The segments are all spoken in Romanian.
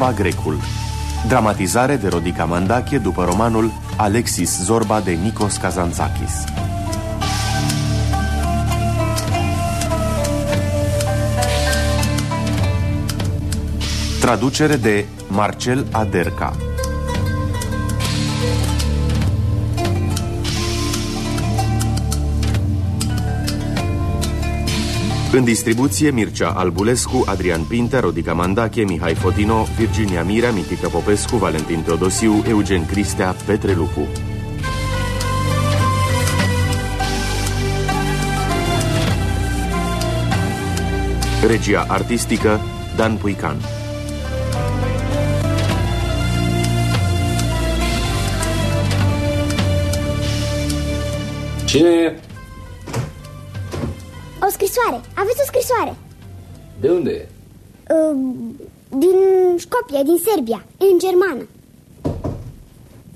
Zorba Grecul. Dramatizare de Rodica Mandache după romanul Alexis Zorba de Nikos Kazantzakis. Traducere de Marcel Aderca În distribuție Mircea Albulescu, Adrian Pintea, Rodica Mandache, Mihai Fotino, Virginia Mirea, Mitică Popescu, Valentin Teodosiu, Eugen Cristea, Petre Lupu. Regia artistică Dan Puican Cine e? O scrisoare. Aveți o scrisoare. De unde e? Uh, din Scopie, din Serbia, în germană.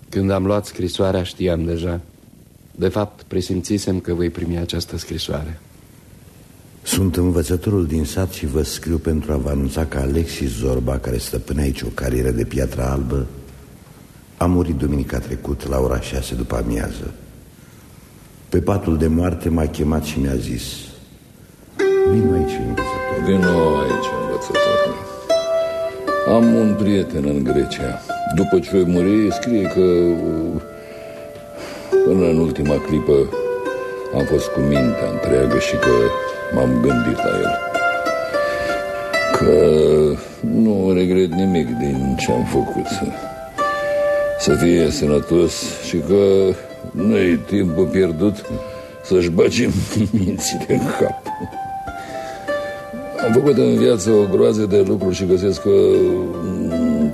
Când am luat scrisoarea știam deja. De fapt, presimțisem că voi primi această scrisoare. Sunt învățătorul din sat și vă scriu pentru a vă anunța că Alexis Zorba, care stăpâne aici o carieră de piatră albă, a murit duminica trecut la ora șase după amiază. Pe patul de moarte m-a chemat și mi-a zis Vino aici, învățător Vino aici, învățător Am un prieten în Grecia. După ce voi muri, scrie că Până în ultima clipă Am fost cu mintea întreagă și că m-am gândit la el. Că nu regret nimic din ce am făcut Să fie sănătos și că nu e timpul pierdut să-și bagem mințile în cap. Am făcut în viață o groază de lucruri și găsesc că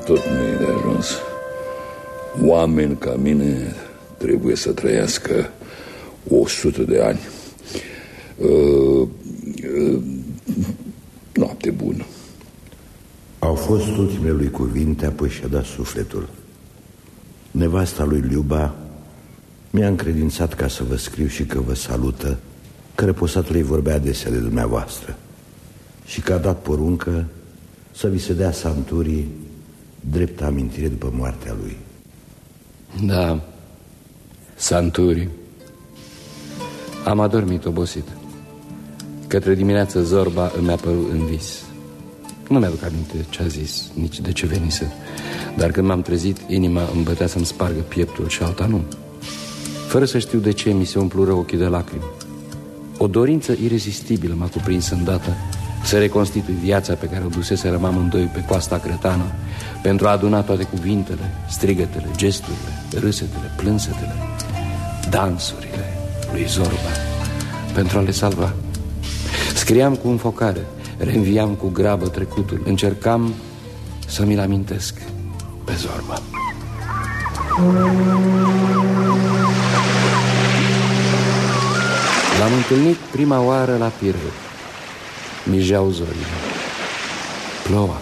tot nu e de ajuns. Oameni ca mine trebuie să trăiască o sută de ani. Uh, uh, noapte bună. Au fost ultimele lui cuvinte, apoi și-a dat sufletul. Nevasta lui Liuba mi-a încredințat ca să vă scriu și că vă salută, că reposatul ei vorbea adesea de dumneavoastră și că a dat poruncă să vi se dea santurii drept amintire după moartea lui. Da, santurii. Am adormit obosit. Către dimineață zorba îmi apărut în vis. Nu mi-aduc aminte ce a zis, nici de ce venise. Dar când m-am trezit, inima îmi bătea să-mi spargă pieptul și alta nu. Fără să știu de ce mi se umplură ochii de lacrimi O dorință irezistibilă m-a cuprins îndată Să reconstitui viața pe care o dusese amândoi pe coasta cretană Pentru a aduna toate cuvintele, strigătele, gesturile, râsetele, plânsetele Dansurile lui Zorba Pentru a le salva Scriam cu înfocare, reînviam cu grabă trecutul Încercam să mi-l amintesc pe Zorba L-am întâlnit prima oară la Pireu. Mijeau zorile. Ploua.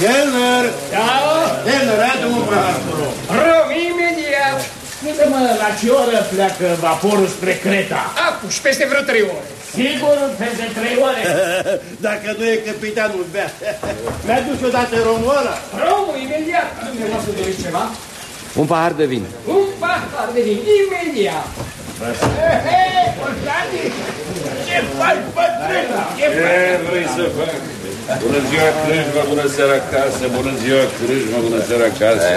Kellner! Da? Kellner, adu un pahar, Rog, imediat! Spune-mă, la ce oră pleacă vaporul spre Creta? Acum și peste vreo trei ore. Sigur, peste trei ore. Dacă nu e capitanul bea. Mi-a dus odată romoara. Romul, imediat! Dumneavoastră doriți ceva? Un pahar de vin. Un pahar de vin, imediat! Ce faci, bătrână? Ce Ce vrei să fac? Bună ziua, Crâșma, bună seara acasă, bună ziua, Crâșma, bună seara acasă.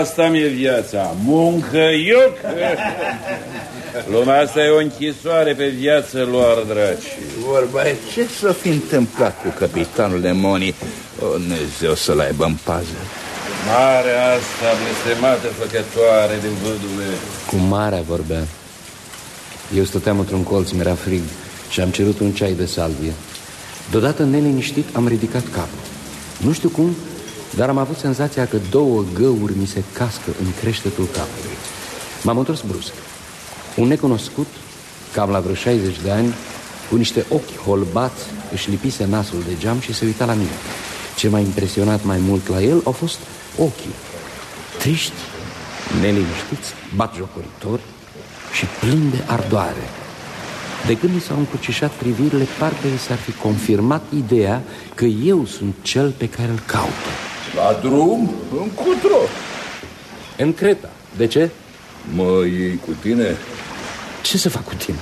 Asta mi-e viața, muncă, ioc. Lumea asta e o închisoare pe viață, luar draci. Vorba e ce s-a fi întâmplat cu capitanul Lemoni? O, Dumnezeu să-l aibă în pază. Marea asta, blestemată făcătoare de văduve. Cu marea vorbea. Eu stăteam într-un colț, mi-era frig și am cerut un ceai de salvie. Deodată, neliniștit, am ridicat capul. Nu știu cum, dar am avut senzația că două găuri mi se cască în creștetul capului. M-am întors brusc. Un necunoscut, cam la vreo 60 de ani, cu niște ochi holbați, își lipise nasul de geam și se uita la mine. Ce m-a impresionat mai mult la el au fost ochii, Triști, neliniștiți, batjocoritori și plini de ardoare. De când mi s-au încrucișat privirile, parcă i s-ar fi confirmat ideea că eu sunt cel pe care îl caută. La drum, încotro. În Creta. De ce? Mă iei cu tine? Ce să fac cu tine?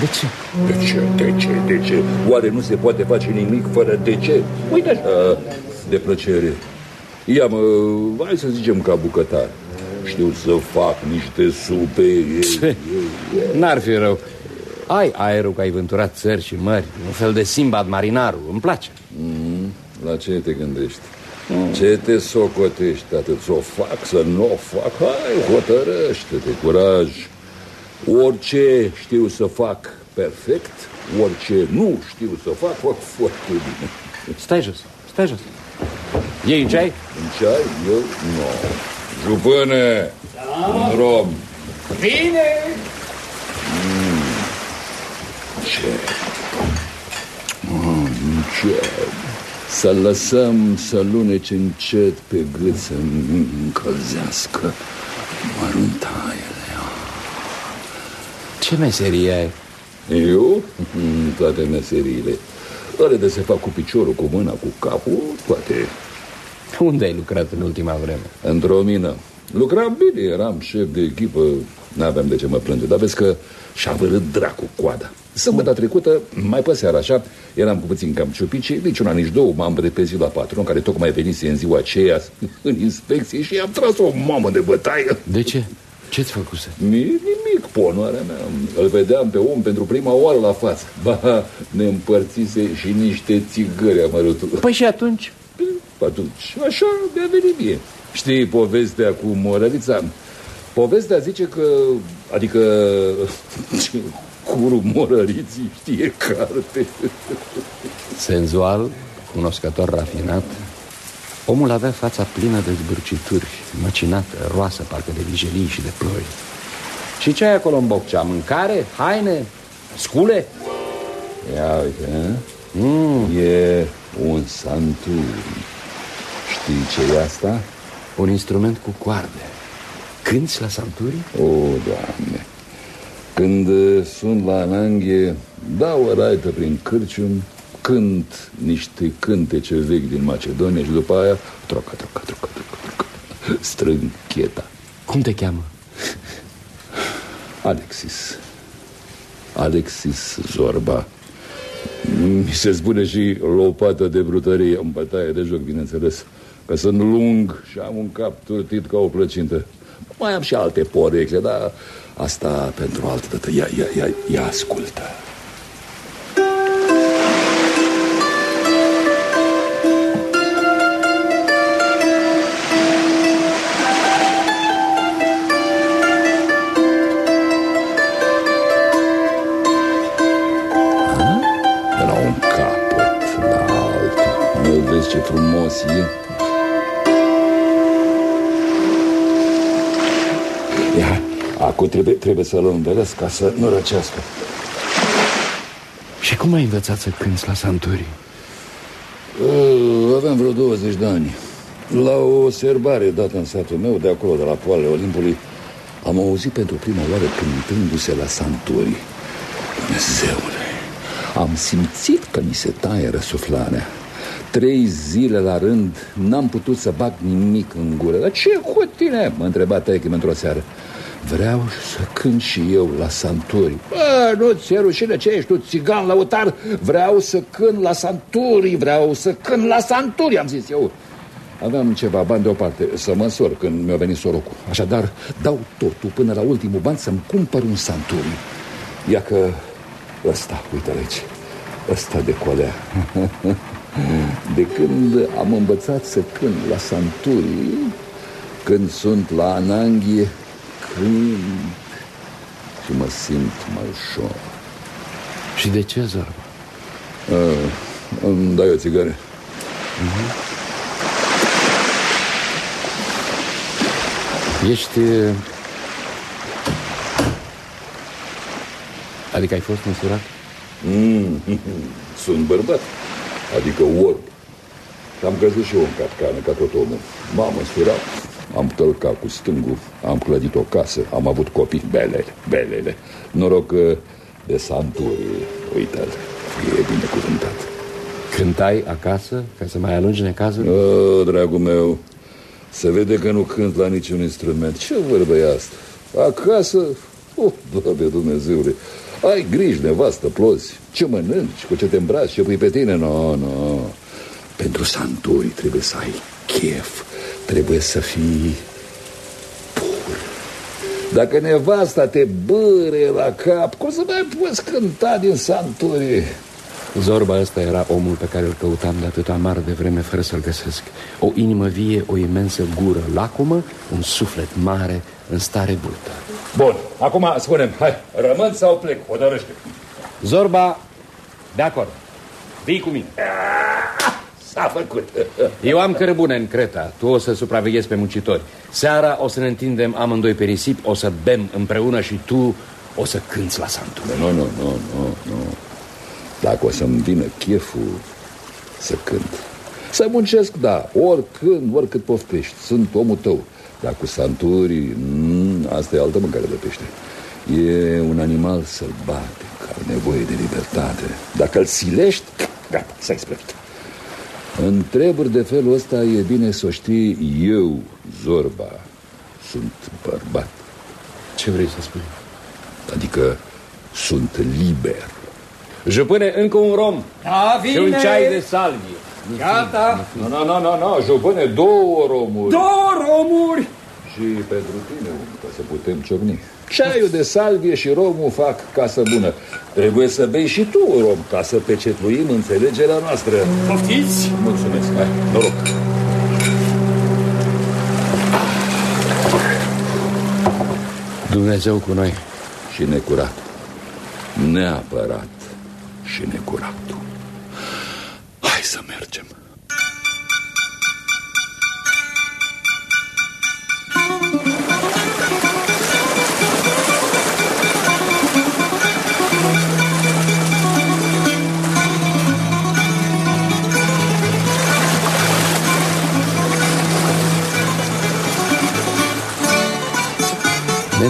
De ce? De ce, de ce, de ce? Oare nu se poate face nimic fără de ce? Uite așa, de plăcere. Ia mă, hai să zicem ca bucătar. Știu să fac niște supe. Ce? N-ar fi rău. Ai aerul că ai vânturat țări și mări, un fel de Simbad marinarul, îmi place. Mm, la ce te gândești? Mm. Ce te socotești atât? Să o fac, să nu o fac? Hai, hotărăște-te, curaj. Orice știu să fac perfect, orice nu știu să fac, fac foarte bine. Stai jos, stai jos. Iei un ceai? Un ceai? Eu? Nu. No. Jupâne, da. un rom. Bine! Mm. Ce? Mm, ce? Să lăsăm să lunece încet pe gât să încălzească măruntaiele. Ce meserie ai? Eu? Toate meseriile. Ăle de se fac cu piciorul, cu mâna, cu capul, toate. Unde ai lucrat în ultima vreme? Într-o mină. Lucram bine, eram șef de echipă, n-aveam de ce mă plânge, dar vezi că și-a vărât dracu coada. Sâmbătă trecută, mai pe seara așa, eram cu puțin cam ciupice, nici una, nici două, m-am repezit la patron, care tocmai venise în ziua aceea în inspecție și i-am tras o mamă de bătaie. De ce? Ce-ți făcuse? Nimic, ponoarea mea. Îl vedeam pe om pentru prima oară la față. Ba, ne împărțise și niște țigări amărâtul. Păi și atunci? Atunci, așa mi-a venit mie. Știi povestea cu Morărița? Povestea zice că, adică, curul Morăriții știe carte. Senzual, cunoscător rafinat, Omul avea fața plină de zbârcituri, măcinată, roasă, parcă de vijelii și de ploi. Și ce ai acolo în boccea? Mâncare? Haine? Scule? Ia uite, mm. e un santuri. Știi ce e asta? Un instrument cu coarde. Cânți la santuri? O, Doamne! Când sunt la ananghe, dau o raită prin cârcium cânt niște cântece vechi din Macedonia și după aia troca, troca, troca, troca, troca. strâng cheta. Cum te cheamă? Alexis. Alexis Zorba. Mi se spune și lopată de brutărie în bătaie de joc, bineînțeles. Că sunt lung și am un cap turtit ca o plăcintă. Mai am și alte porecle, dar asta pentru altă dată. Ia, ia, ia, ia ascultă. Trebuie, trebuie să-l învelesc ca să nu răcească. Și cum ai învățat să cânti la Santuri? Uh, aveam vreo 20 de ani. La o serbare dată în satul meu, de acolo, de la poalele Olimpului, am auzit pentru prima oară cântându-se la Santuri. Dumnezeule, am simțit că mi se taie răsuflarea. Trei zile la rând n-am putut să bag nimic în gură Dar ce cu tine? Mă întreba taică într-o seară Vreau să cânt și eu la Santuri Bă, nu ți-e rușine, ce ești tu, țigan lăutar? Vreau să cânt la Santuri, vreau să cânt la Santuri, am zis eu. Aveam ceva bani deoparte să măsor când mi-a venit sorocul. Așadar, dau totul până la ultimul bani să-mi cumpăr un Santuri Ia că ăsta, uite aici, ăsta de colea. De când am învățat să cânt la Santuri, când sunt la Ananghie, cânt și mă simt mai ușor. Și de ce, Zorba? Uh, îmi dai o țigară? Uh-huh. Ești... Adică ai fost măsurat? Mm, sunt bărbat adică orb. Și am căzut și eu în capcană, ca tot omul. M-am însurat, Am tălcat cu stângul, am clădit o casă, am avut copii, belele, belele. Noroc că de santuri, uite-l, e binecuvântat. Cântai acasă ca să mai alungi necazul? O, dragul meu, se vede că nu cânt la niciun instrument. Ce vorbă e asta? Acasă, oh, Doamne Dumnezeule, ai griji, nevastă, plozi, ce mănânci, cu ce te îmbraci, ce pui pe tine, nu, no, nu. No. Pentru santuri trebuie să ai chef, trebuie să fii pur. Dacă nevasta te bâre la cap, cum să mai poți cânta din santuri? Zorba ăsta era omul pe care îl căutam de atâta mare de vreme fără să-l găsesc. O inimă vie, o imensă gură lacumă, un suflet mare în stare bultă. Bun, acum spunem, hai, rămân sau plec, hotărăște. Zorba, de acord. Vii cu mine. S-a făcut. Eu am cărbune în Creta, tu o să supraveghezi pe muncitori. Seara o să ne întindem amândoi pe risip, o să bem împreună și tu o să cânți la santul. Nu, nu, nu, nu, nu. Dacă o să-mi vină cheful să cânt. Să muncesc, da, oricând, oricât poftești. Sunt omul tău. Dar cu santuri, mm, asta e altă mâncare de pește. E un animal sălbatic, are nevoie de libertate. Dacă îl silești, gata, s-a isprăvit. În treburi de felul ăsta e bine să o știi eu, Zorba, sunt bărbat. Ce vrei să spui? Adică sunt liber. Jupâne, încă un rom Da, și un vine! ceai de salvie. Gata! Nu, nu, nu, nu, nu, jupâne, două romuri. Două romuri! Și pentru tine, ca să putem ciocni. Ceaiul de salvie și romul fac casă bună. Trebuie să bei și tu, rom, ca să pecetluim înțelegerea noastră. Poftiți? Mulțumesc, hai, noroc. Dumnezeu cu noi. Și necurat. Neapărat și necuratul. Hai să mergem.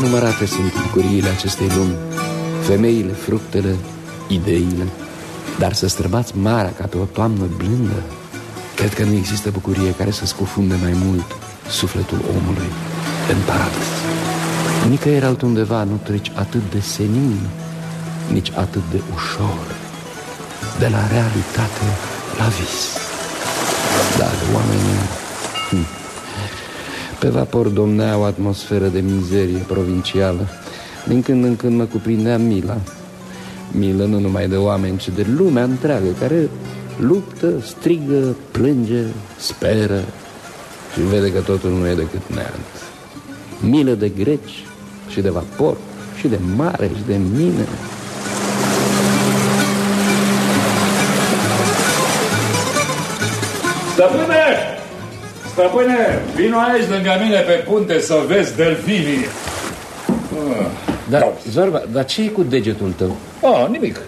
Nenumărate sunt bucuriile acestei lumi, femeile, fructele, ideile, dar să străbați marea ca pe o toamnă blândă, cred că nu există bucurie care să scufunde mai mult sufletul omului în paradis. Nicăieri altundeva nu treci atât de senin, nici atât de ușor, de la realitate la vis. Dar oamenii... Hm, pe vapor domnea o atmosferă de mizerie provincială. Din când în când mă cuprindea mila. Milă nu numai de oameni, ci de lumea întreagă, care luptă, strigă, plânge, speră și vede că totul nu e decât neant. Milă de greci și de vapor și de mare și de mine. Stăpâne! Stăpâne, vino aici lângă mine pe punte să vezi delfinii. Dar, Zorba, dar ce e cu degetul tău? Ah, nimic.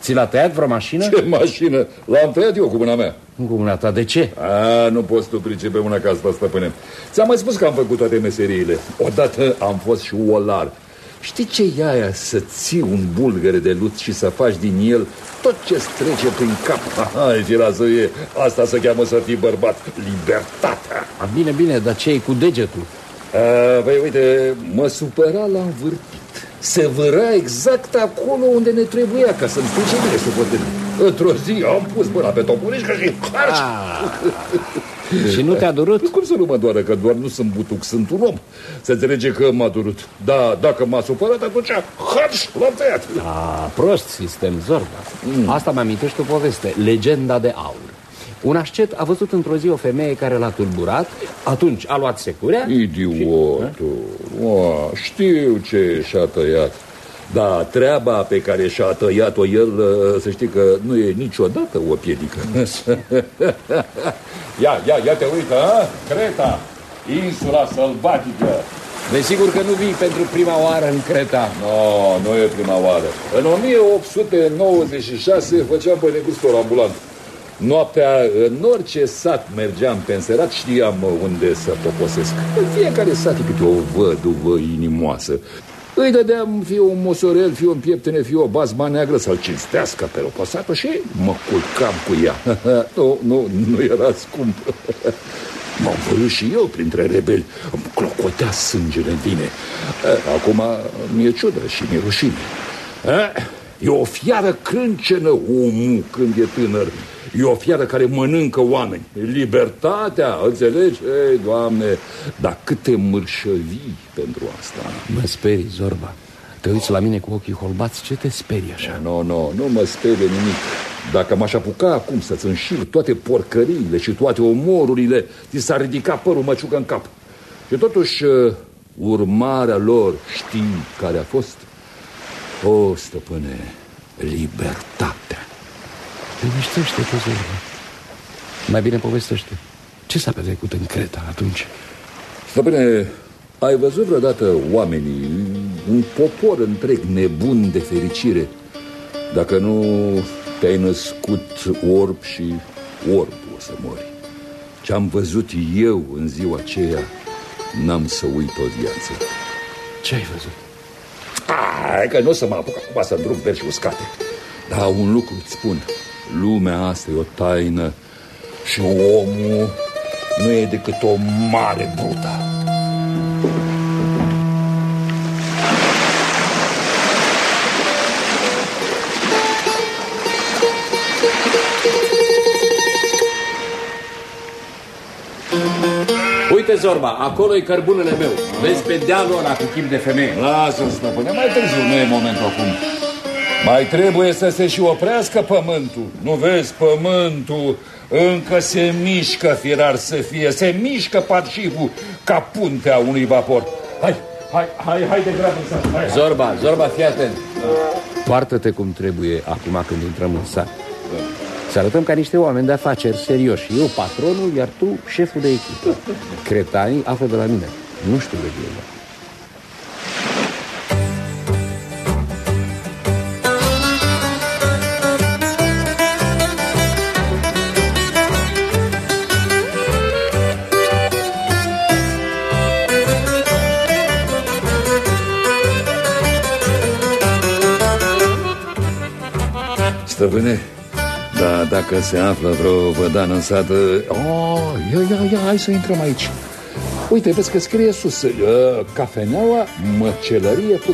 Ți l-a tăiat vreo mașină? Ce mașină? L-am tăiat eu cu mâna mea. Cu mâna ta, de ce? A, nu poți tu pricepe una ca asta, stăpâne. Ți-am mai spus că am făcut toate meseriile. Odată am fost și olar. Știi ce e aia să ții un bulgăre de lut și să faci din el tot ce-ți trece prin cap? Hai, firază e. Asta se cheamă să fii bărbat. Libertatea. A, bine, bine, dar ce e cu degetul? A, Păi, uite, mă supăra la învârtit. Se vâra exact acolo unde ne trebuia ca să-mi strice bine suportele. Într-o zi am pus mâna pe toporișcă și harci. Și nu te-a durut? Cum să nu mă doară, că doar nu sunt butuc, sunt un om. Se înțelege că m-a durut. Da, dacă m-a supărat, atunci harci, l-am tăiat. A, prost sistem, Zorba. Mm. Asta mă amintește o poveste, legenda de aur. Un ascet a văzut într-o zi o femeie care l-a tulburat, atunci a luat securea Idiotul. O, știu ce și-a tăiat. Da, treaba pe care și-a tăiat-o el, să știi că nu e niciodată o piedică. ia, ia, ia te uită, a? Creta, insula sălbatică. Desigur că nu vii pentru prima oară în Creta No, nu e prima oară. În 1896 făceam pe negustor ambulant. Noaptea, în orice sat mergeam pe înserat, știam unde să poposesc. În fiecare sat e câte o văduvă inimoasă. Îi dădeam fie un mosorel, fie un pieptene, fie o bazma neagră să-l cinstească pe loposată și mă culcam cu ea. nu, nu, nu era scump. M-am văzut și eu printre rebeli. Îmi clocotea sângele în vine. Acum mi-e ciudă și mi-e rușine. E o fiară crâncenă omul când e tânăr. E o fiară care mănâncă oameni. Libertatea, înțelegi? Ei, Doamne, dar câte mărșăvii pentru asta. Mă sperii, Zorba. Te uiți la mine cu ochii holbați, ce te sperie așa? Nu, nu, nu mă sperie nimic. Dacă m-aș apuca acum să-ți înșir toate porcăriile și toate omorurile, ți s-ar ridica părul măciucă în cap. Și totuși, uh, urmarea lor știi care a fost? O, stăpâne, libertatea. Liniștește-te, Zorba. Mai bine povestește. Ce s-a petrecut în Creta atunci? Stăpâne, ai văzut vreodată oamenii, un popor întreg nebun de fericire, dacă nu te-ai născut orb și orb o să mori. Ce-am văzut eu în ziua aceea, n-am să uit o viață. Ce ai văzut? Hai că nu o să mă apuc acum să îndrum verși uscate. Dar un lucru îți spun, lumea asta e o taină și omul nu e decât o mare brută. Uite, Zorba, acolo e cărbunele meu. Vezi pe dealul ăla cu chip de femeie. Lasă, stăpâne, mai târziu, nu e momentul acum. Mai trebuie să se și oprească pământul. Nu vezi, pământul încă se mișcă, firar să fie. Se mișcă parșivul ca puntea unui vapor. Hai, hai, hai, hai de grabă să hai. Zorba, Zorba, fii atent. Poartă-te cum trebuie acum când intrăm în sat. Să arătăm ca niște oameni de afaceri serioși. Eu patronul, iar tu șeful de echipă. Cretanii află de la mine. Nu știu de bine. Stăpâne, da, dacă se află vreo vădană în sat oh, ia, ia, ia, hai să intrăm aici. Uite, vezi că scrie sus uh, Cafeneaua, măcelărie cu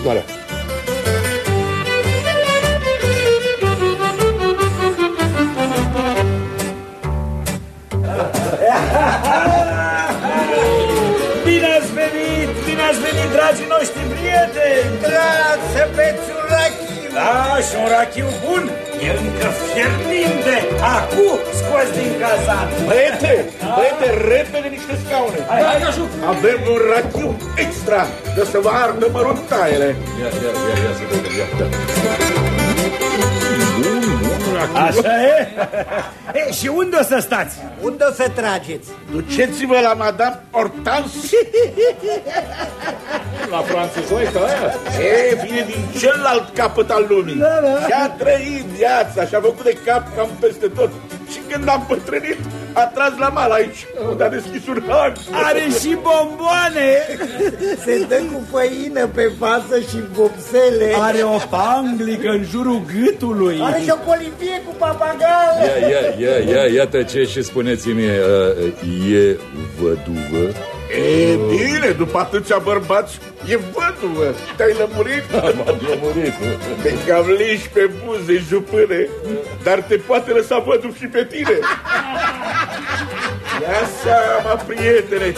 e încă fierbinte, acum scos din cazan. Băiete, băiete, repede niște scaune! Hai, hai, ajut! Avem un rachiu extra, de să vă ardă măruntaiele. Ia, ia, ia, ia să vedem, ia, ia. Așa e? e? Și unde o să stați? Unde o să trageți? Duceți-vă la Madame Hortense. La franțuzoică aia? E, vine din celălalt capăt al lumii. Da, da. Și-a trăit viața și-a făcut de cap cam peste tot. Și când am pătrânit, a tras la mal aici, unde a deschis un han. Are și bomboane! Se dă cu făină pe față și vopsele. Are o panglică în jurul gâtului. Are și o colivie cu papagale. Ia, ia, ia, ia, iată ce și spuneți-mi, uh, e văduvă? E bine, după atâția bărbați, e văduvă. Te-ai lămurit? M-am lămurit. Te cam liși pe buze, jupâne, dar te poate lăsa văduv și pe tine. Ia seama, prietene.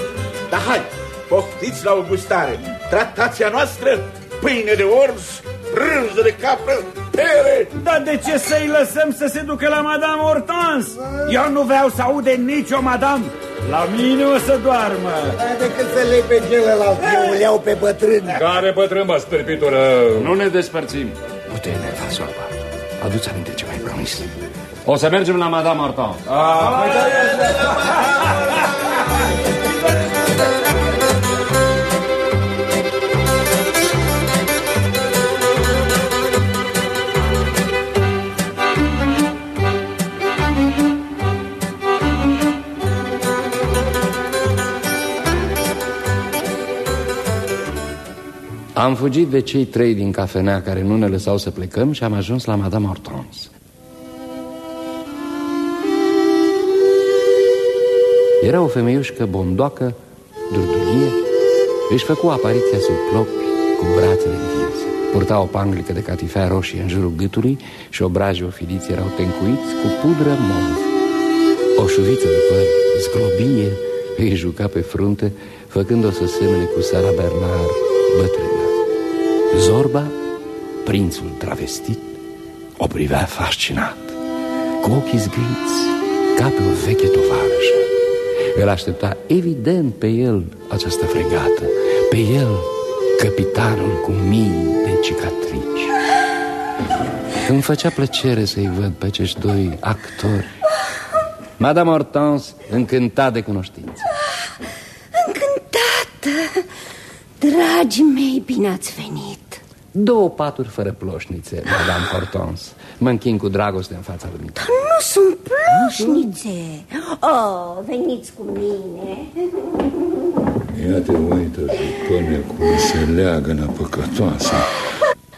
Dar hai, poftiți la o gustare. Tratația noastră, pâine de ors, brânză de capră, pere. Dar de ce să-i lăsăm să se ducă la Madame Hortense? Eu nu vreau să aude nicio Madame. La mine o să doarmă. Decât să lei pe celălalt, eu îl iau pe bătrân. Care bătrân, mă, stârpitură? Nu ne despărțim. Nu te enerva, Zorba. Adu-ți aminte ce mi-ai promis. O să mergem la Madame Martin. Am fugit de cei trei din cafenea care nu ne lăsau să plecăm și am ajuns la Madame Hortense. Era o femeiușcă bondoacă, durdulie, își făcu apariția sub plopi cu brațele întinse. Purta o panglică de catifea roșie în jurul gâtului și obrajii ofiliți erau tencuiți cu pudră mov. O șuviță de păr zglobie îi juca pe frunte, făcând-o să semene cu Sara Bernard bătrână. Zorba, prințul travestit, o privea fascinat, cu ochii zgâiți, ca pe o veche tovarășă. Îl aștepta evident pe el această fregată, pe el capitanul cu mii de cicatrici. Îmi făcea plăcere să-i văd pe acești doi actori. Madame Hortense, încântat de cunoștință. Încântată! Dragii mei, bine ați venit! Două paturi fără ploșnițe, Madame Hortense. Mă închin cu dragoste în fața lui. Dar nu sunt ploșnițe! Oh, veniți cu mine! Ia te uită până cum se leagă păcătoasă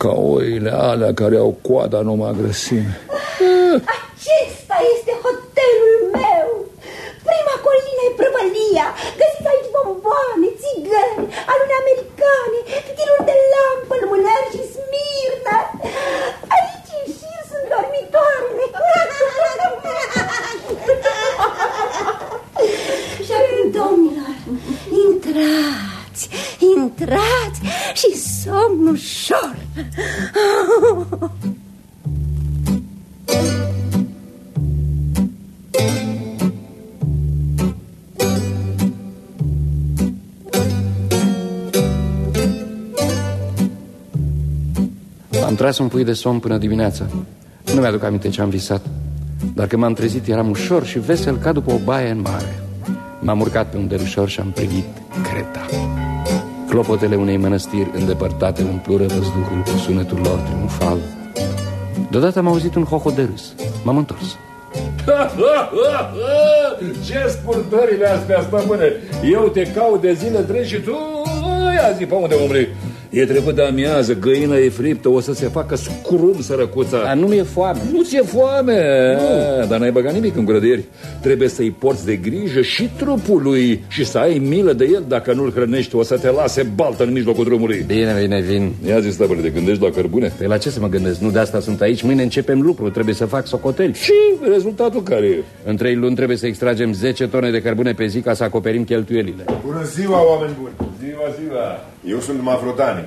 Ca oile alea care au coada numai grăsime Acesta este hotelul meu Prima colină e prăvălia Găsiți aici bomboane, țigări, alune americane Fitiluri de lampă, lumânări tras un pui de somn până dimineața Nu mi-aduc aminte ce am visat Dar când m-am trezit eram ușor și vesel ca după o baie în mare. M-am urcat pe un derușor și am privit Creta. Clopotele unei mănăstiri îndepărtate umplură văzduhul cu sunetul lor triumfal. Deodată am auzit un hoho de râs. M-am întors. Ce spurtările astea, stăpâne? Eu te caut de zile întregi și tu Ia zi, pe unde umri E trecut de amiază, găina e friptă, o să se facă scrum sărăcuța. Dar nu mi-e foame. Nu ți-e foame, nu. dar n-ai băgat nimic în gură de ieri. Trebuie să-i porți de grijă și trupului și să ai milă de el. Dacă nu-l hrănești, o să te lase baltă în mijlocul drumului. Bine, bine, vin. Ia zi, stăpâne, te gândești la cărbune? Păi la ce să mă gândesc? Nu de asta sunt aici. Mâine începem lucru, trebuie să fac socoteli. Și rezultatul care e? În trei luni trebuie să extragem 10 tone de cărbune pe zi ca să acoperim cheltuielile. Bună ziua, oameni buni! Ziua, ziua! Eu sunt Mavrodani,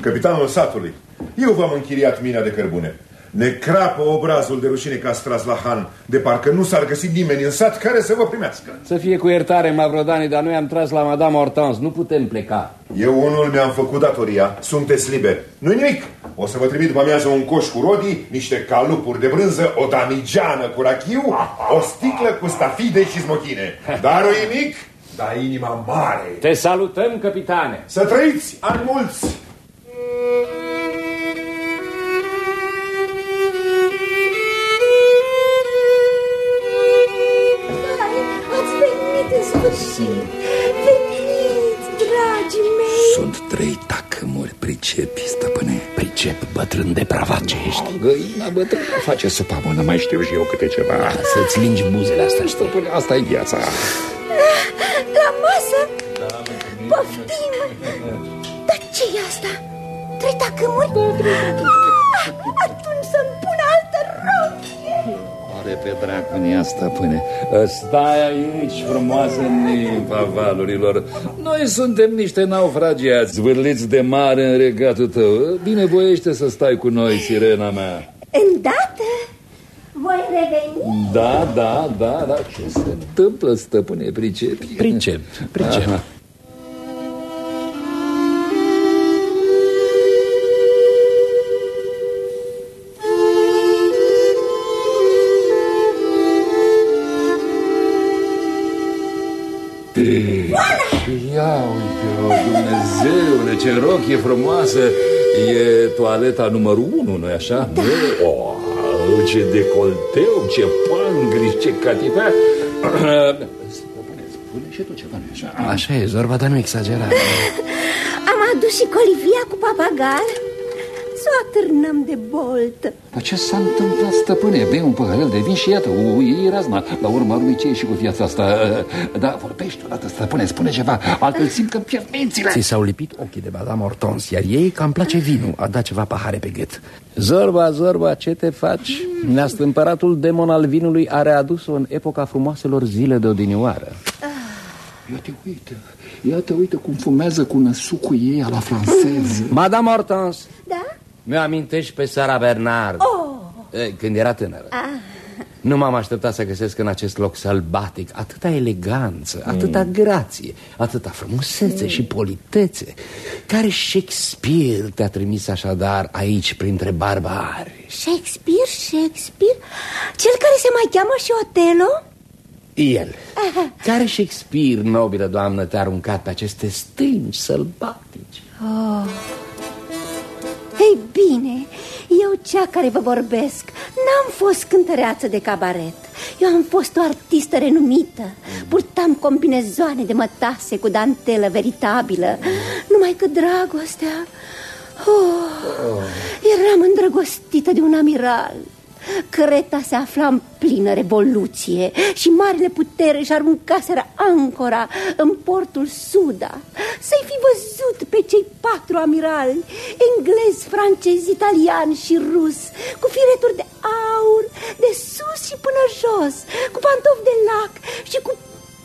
capitanul satului. Eu v-am închiriat mina de cărbune. Ne crapă obrazul de rușine că ați tras la Han, de parcă nu s-ar găsi nimeni în sat care să vă primească. Să fie cu iertare, Mavrodani, dar noi am tras la Madame Hortense, nu putem pleca. Eu unul mi-am făcut datoria, sunteți liberi. Nu-i nimic. O să vă trimit după amiază un coș cu rodii, niște calupuri de brânză, o damigeană cu rachiu, o sticlă cu stafide și smochine. Dar o mic, dar inima mare. Te salutăm, capitane. Să trăiți ani mulți! Ați venit în sfârșit Veniți, dragii mei Sunt trei tacămuri, pricepi, stăpâne Pricep, bătrân depravat ce ești Găina bătrână face supa bună, mai știu și eu câte ceva Să-ți lingi buzele astea, știi? Stăpâne, asta e viața Dar ce e asta? Trei tacâmuri? Ah, Atunci să-mi pun altă rochie. Are pe dracu în ea, stăpâne Stai aici, frumoasă nimfa valurilor. Noi suntem niște naufragiați Zvârliți de mare în regatul tău. Binevoiește să stai cu noi, sirena mea. Îndată. Voi reveni? Da, da, da, da. Ce se întâmplă, stăpâne, pricepi? Pricep, pricep. Aha. Dumnezeule, ce rochie frumoasă E toaleta numărul unu, nu-i așa? Da. Oh, ce decolteu, ce pangri, ce catifea Spune și tu ceva, nu așa? Așa e, Zorba, dar nu exagera Am S-a dus și Colivia cu papagal Să o atârnăm de boltă Dar ce s-a întâmplat, stăpâne? Bei un păhărel de vin și iată, e razna La urma lui ce e și cu viața asta? Da, vorbește odată, stăpâne, spune ceva. Altfel simt că pierd mințile. Ți s-au lipit ochii de Madame Hortense Iar ei cam place vinul. A dat ceva pahare pe gât. Zorba, Zorba, ce te faci? Neastâmpăratul demon al vinului a readus-o în epoca frumoaselor zile de odinioară. Iată, uite, iată, uite cum fumează cu năsucul ei a la franceză Madame Hortense. Da? Mi-o amintești pe Sara Bernard? Oh. Eh, Când era tânără. Ah. Nu m-am așteptat să găsesc în acest loc sălbatic Atâta eleganță, atâta grație Atâta frumusețe și politețe Care Shakespeare te-a trimis așadar aici printre barbari. Shakespeare, Shakespeare? Cel care se mai cheamă și Otelo? El. Care Shakespeare, nobilă doamnă, te-a aruncat pe aceste stânci sălbatici? Oh. Ei bine, eu cea care vă vorbesc N-am fost cântăreață de cabaret. Eu am fost o artistă renumită. Purtam combinezoane de mătase cu dantelă veritabilă. Numai că dragostea oh, Eram îndrăgostită de un amiral Creta se afla în plină revoluție și marile putere își aruncaseră ancora în portul Suda. Să-i fi văzut pe cei patru amirali, englez, francez, italian și rus, cu fireturi de aur, de sus și până jos, cu pantofi de lac și cu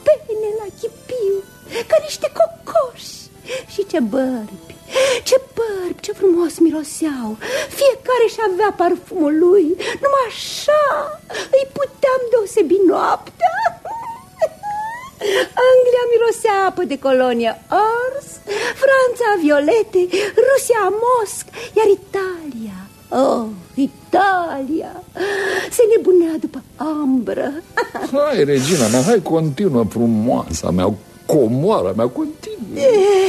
pene la chipiu, ca niște cocoși. Și ce bărbi, ce bărbi, ce frumos miroseau. Fiecare și avea parfumul lui. Numai așa îi puteam deosebi noaptea. Anglia mirosea apă de colonie ors Franța a violete, Rusia a mosc Iar Italia, oh, Italia Se nebunea după ambră. Hai, regina mea, hai, continuă frumoasa mea Comoara mea, continuă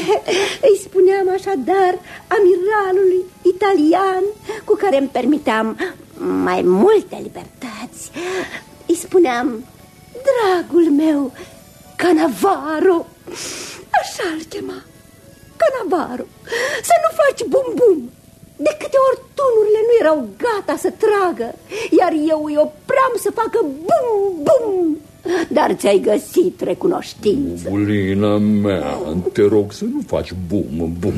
Îi spuneam așadar amiralului italian Cu care îmi permiteam mai multe libertăți. Îi spuneam, dragul meu, Canavaro Așa îl chema, Canavaro Să nu faci bum-bum De câte ori tunurile nu erau gata să tragă Iar eu îi opream să facă bum-bum dar ți-ai găsit recunoștință. Bulina mea, te rog să nu faci bum, bum.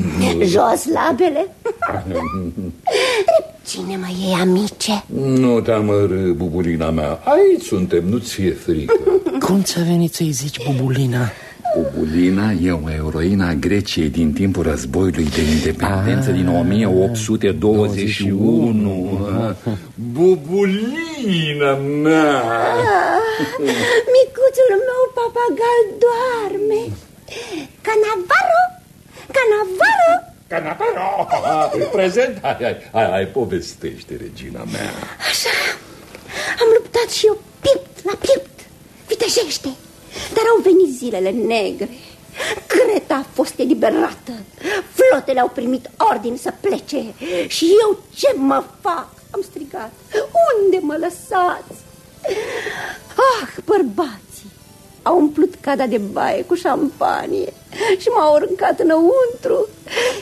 Jos labele? Cine mai e amice? Nu te amărâ, bubulina mea. Aici suntem, nu ți-e frică. Cum ți-a venit să-i zici bubulina? Bubulina e o eroină a Greciei din timpul războiului de independență din 1821 Bubulina mea Micuțul meu papagal doarme Canavaro? Canavaro? Canavaro! Prezent? Hai, hai, hai, hai, povestește, regina mea Așa, am luptat și eu piept la piept Vitejește Dar au venit zilele negre. Creta a fost eliberată. Flotele au primit ordin să plece. Și eu ce mă fac? Am strigat. Unde mă lăsați? Ah, bărbații! Au umplut cada de baie cu șampanie Și m-au aruncat înăuntru.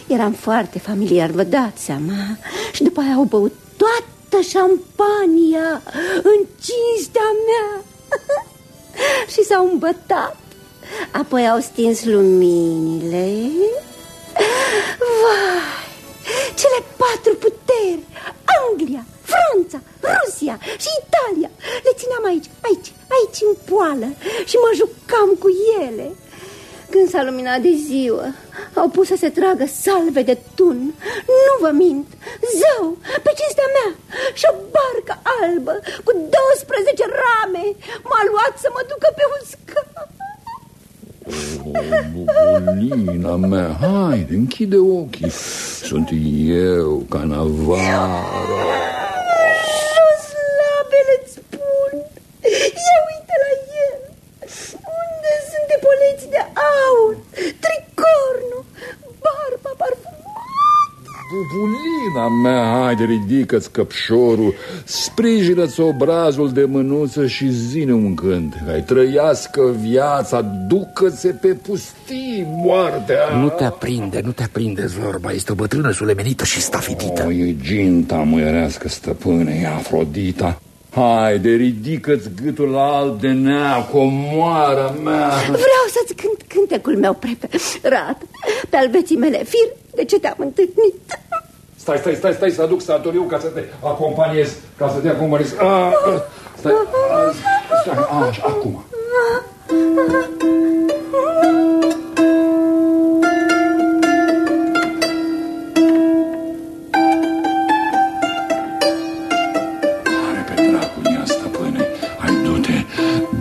Eram foarte familiar, vă dați seama. Și după aia au băut toată șampania În cinstea mea Și s-au îmbătat. Apoi au stins luminile. Vai, cele patru puteri. Anglia, Franța, Rusia și Italia. Le țineam aici, aici, aici în poală. Și mă jucam cu ele. Când s-a luminat de ziua Au pus să se tragă salve de tun. Nu vă mint, zău, pe cinstea mea Și o barcă albă cu 12 rame M-a luat să mă ducă pe uscat Bubulina mea, haide, închide ochii. Sunt eu, Canavaro Jos labele îți spun Ia uite la el Unde sunt epoleții de aur Tricornul Barba parfumată Bubulina mea, Haide, ridică-ți căpșorul, sprijină-ți obrazul de mânuță și zine un gând. Ai trăiască viața, ducă-se pe pustii moartea. Nu te aprinde, nu te aprinde, Zorba. Este o bătrână sulemenită și stafitită. O, e ginta muierească stăpâne, e Afrodita. Haide, ridică-ți gâtul la alb de nea, comoara mea. Vreau să-ți cânt cântecul meu preferat pe albeții mele fir de ce te-am întâlnit. Stai, stai, stai, stai să aduc statoriu ca să te acompaniez, ca să te acompaniez. A, a, stai, a, stai, a, așa, acum. Are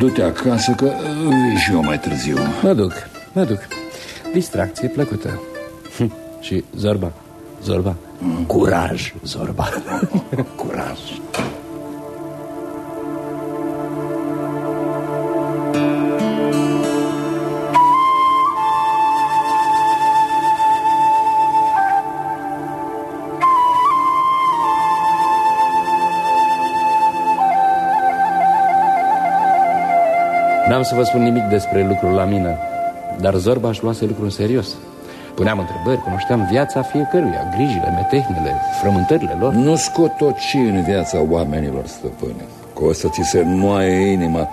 du-te acasă că vii și eu mai târziu. Mă duc, mă duc. Distracție plăcută. Hm, Și Zorba, Zorba, curaj, Zorba, curaj. N-am să vă spun nimic despre lucrul la mine, dar Zorbaș își luase lucrul în serios. Puneam întrebări, cunoșteam viața fiecăruia, grijile, metehnele, frământările lor. Nu scot tot ce în viața oamenilor, stăpâne. Că o să ți se noaie inima,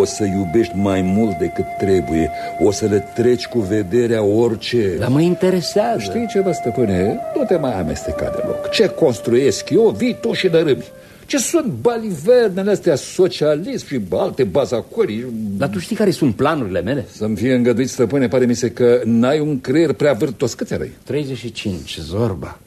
o să iubești mai mult decât trebuie, o să le treci cu vederea orice. Dar mă interesează. Știi ceva, stăpâne? Nu te mai amesteca deloc. Ce construiesc eu, vii tu și dărâmi. Ce sunt balivernele astea, socialism și alte bazacorii? Dar tu știi care sunt planurile mele? Să-mi fie îngăduit, stăpâne, pare mi se că n-ai un creier prea vârtos. Câți ai? 35, Zorba.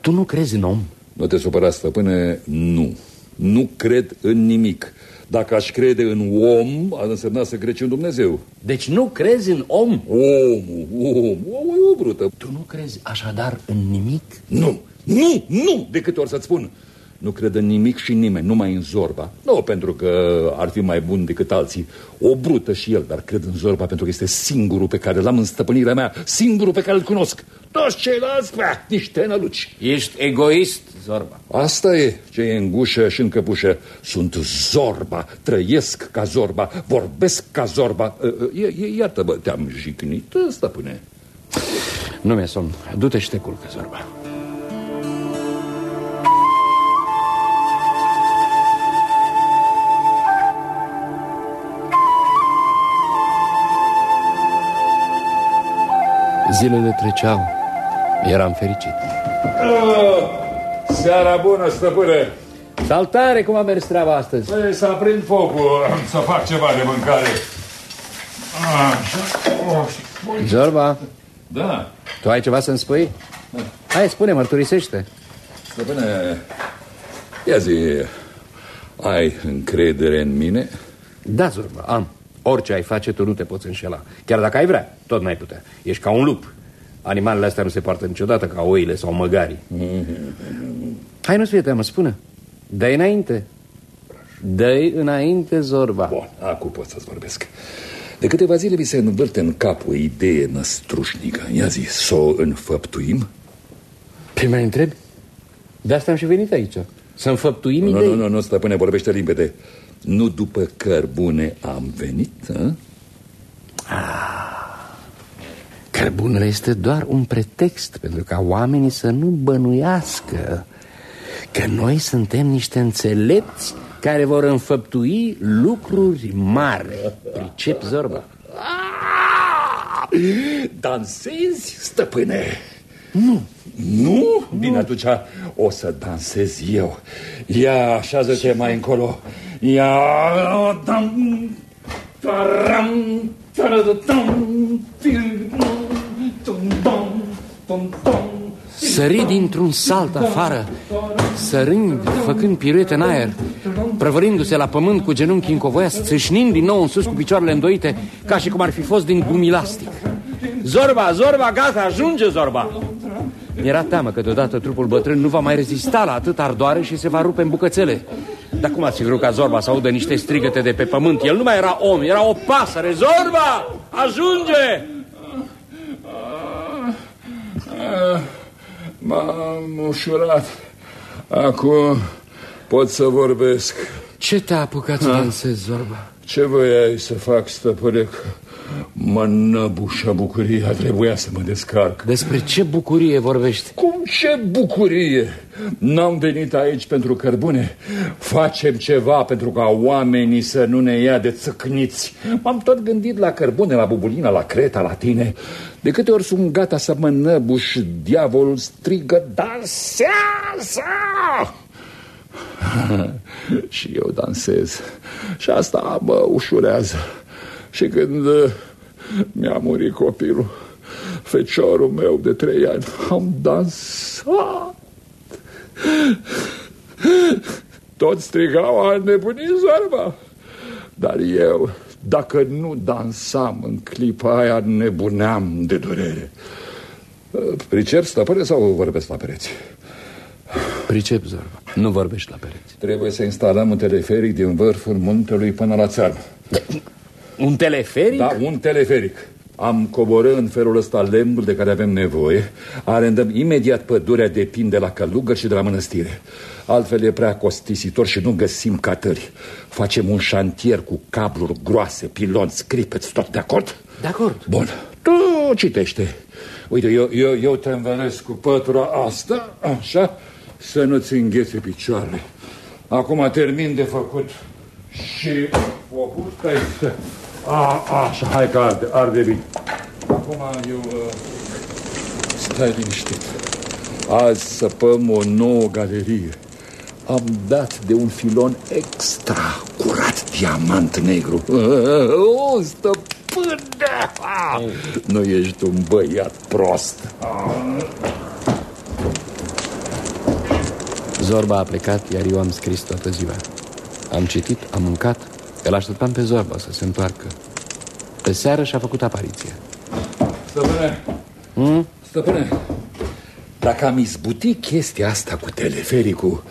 Tu nu crezi în om? Nu te supăra, stăpâne, nu. Nu cred în nimic. Dacă aș crede în om, ar însemna să crezi în Dumnezeu. Deci nu crezi în om? Omul, om, omul e o brută. Tu nu crezi așadar în nimic? Nu, nu, nu, de câte ori să-ți spun. Nu cred în nimic și nimeni, numai în Zorba. Nu pentru că ar fi mai bun decât alții. O brută și el, dar cred în Zorba pentru că este singurul pe care l-am în stăpânirea mea, singurul pe care îl cunosc. Toți ceilalți, bă, niște năluci. Ești egoist, Zorba. Asta e ce e în gușă și în căpușă. Sunt Zorba, trăiesc ca Zorba, vorbesc ca Zorba. Iată-mă, te-am jignit, stăpâne. Nu mi-e somn. Du-te și te culcă, Zorba. Zilele treceau. Eram fericit. Seara bună, stăpâne! Saltare, cum a mers treaba astăzi? Păi, să aprind focul, să fac ceva de mâncare. Așa. Zorba, Da, tu ai ceva să-mi spui? Hai, spune, mărturisește. stăpâne, ia zi, ai încredere în mine? Da, Zorba, am. Orice ai face, tu nu te poți înșela. Chiar dacă ai vrea, tot n-ai putea. Ești ca un lup. Animalele astea nu se poartă niciodată ca oile sau măgarii. Hai, nu-ți fie teamă, spune. Dă-i înainte. Dă-i înainte, Zorba. Bun, acum pot să-ți vorbesc. De câteva zile mi se învârte în cap o idee năstrușnică. Ia zi, să o înfăptuim? Pe mai întrebi? De asta am și venit aici. Să înfăptuim Nu, idei. nu, nu, nu, stăpâne, vorbește limpede. Nu după cărbune am venit, a? Cărbunele este doar un pretext pentru ca oamenii să nu bănuiască că noi suntem niște înțelepți care vor înfăptui lucruri mari. Pricep, Zorba? Dansezi, stăpâne? Nu. Nu? Bine, atunci o să dansez eu. Ia, așează-te mai încolo. Ia, dam, taram, taradam, tum, dam, tum, dam. Sări dintr-un salt afară, sărind, făcând piruete în aer, prăvărindu-se la pământ cu genunchii încovoiați, țâșnind din nou în sus cu picioarele îndoite, ca și cum ar fi fost din gumilastic. Zorba, Zorba, gata, ajunge, Zorba! Mi-era teamă că deodată trupul bătrân nu va mai rezista la atât ardoare și se va rupe în bucățele. Dar cum ați fi vrut ca Zorba să audă niște strigăte de pe pământ? El nu mai era om, era o pasăre. Zorba, ajunge! M-am ușurat. Acum pot să vorbesc. Ce te-a apucat să dansezi, Zorba? Ce voiai să fac, stăpâne? Mă năbușă bucuria, trebuia să mă descarc. Despre ce bucurie vorbești? Cum ce bucurie? N-am venit aici pentru cărbune. Facem ceva pentru ca oamenii să nu ne ia de țăcniți. M-am tot gândit la cărbune, la bubulina, la creta, la tine. De câte ori sunt gata să mă năbuș, diavolul strigă, dansează! și eu dansez. Și asta mă ușurează. Și când uh, mi-a murit copilul, feciorul meu de trei ani, am dansat. Toți strigau, a nebunit zorba. Dar eu, dacă nu dansam în clipa aia, nebuneam de durere. Pricep, stăpâne, sau vorbesc la pereți? Pricep, Zorba. Nu vorbești la pereți. Trebuie să instalăm un teleferic din vârful muntelui până la țară. Un teleferic? Da, un teleferic. Am coborât în felul ăsta lemnul de care avem nevoie, arendăm imediat pădurea de pin de la călugări și de la mănăstire. Altfel e prea costisitor și nu găsim catări. Facem un șantier cu cabluri groase, piloni, scripeți, tot de acord? De acord. Bun, tu citește. Uite, eu, eu, eu te învelesc cu pătura asta, așa, să nu-ți înghețe picioarele. Acum termin de făcut și focul, stai să... A, așa, hai că arde, arde bine. Acum eu... Uh, stai liniștit. Azi săpăm o nouă galerie. Am dat de un filon extra curat diamant negru. O, stăpâne! Nu ești un băiat prost. Zorba a plecat, iar eu am scris toată ziua. Am citit, am mâncat, îl așteptam pe Zorba să se întoarcă. Pe seară și-a făcut apariția. Stăpâne, Hmm? stăpâne, dacă am izbutit chestia asta cu telefericul,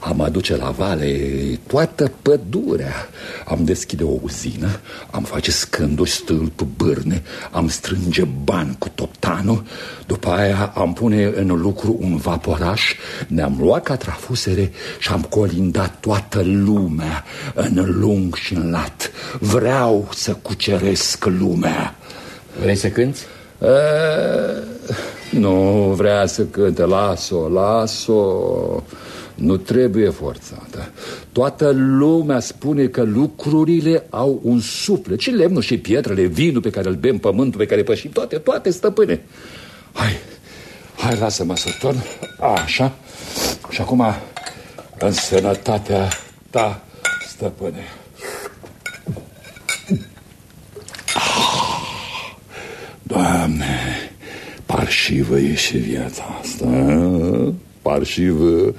am aduce la vale toată pădurea. Am deschide o uzină, am face scânduri, stâlp, bârne, am strânge bani cu toptanul, după aia am pune în lucru un vaporaș, ne-am luat ca trafusere și am colindat toată lumea în lung și în lat. Vreau să cuceresc lumea. Vrei să cânti? Uh, nu vrea să cânte, las-o, las-o Nu trebuie forțată. Toată lumea spune că lucrurile au un suflet Și lemnul și pietrele, vinul pe care îl bem, pământul pe care pășim Toate, toate, stăpâne. Hai, hai, lasă-mă să torn. Așa. Și acum, în sănătatea ta, stăpâne. Doamne, parșivă e și viața asta a? Parșivă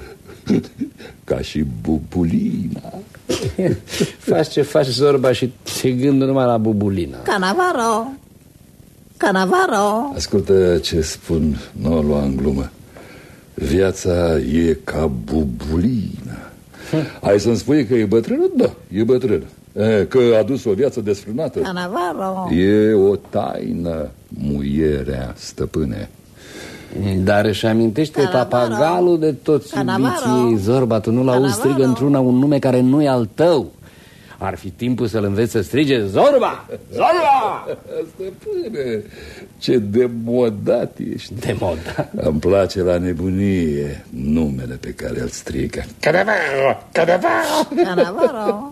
ca și bubulina faci ce faci, Zorba, și te gândă numai la bubulina. Canavaro! Canavaro! Ascultă ce spun, nu o lua în glumă Viața e ca bubulina Ai să-mi spui că e bătrână? Da, e bătrână e, Că a dus o viață desfrânată Canavaro! E o taină muierea, stăpâne Dar își amintește Canavaro. papagalul de toți Canavaro. iubiții ei, Zorba, tu nu l-auzi Canavaro. strigă într-una un nume care nu e al tău. Ar fi timpul să-l înveți să strige Zorba! Zorba! Stăpâne, ce demodat ești Demodat? Îmi place la nebunie numele pe care îl strigă Canavaro, Canavaro Canavaro!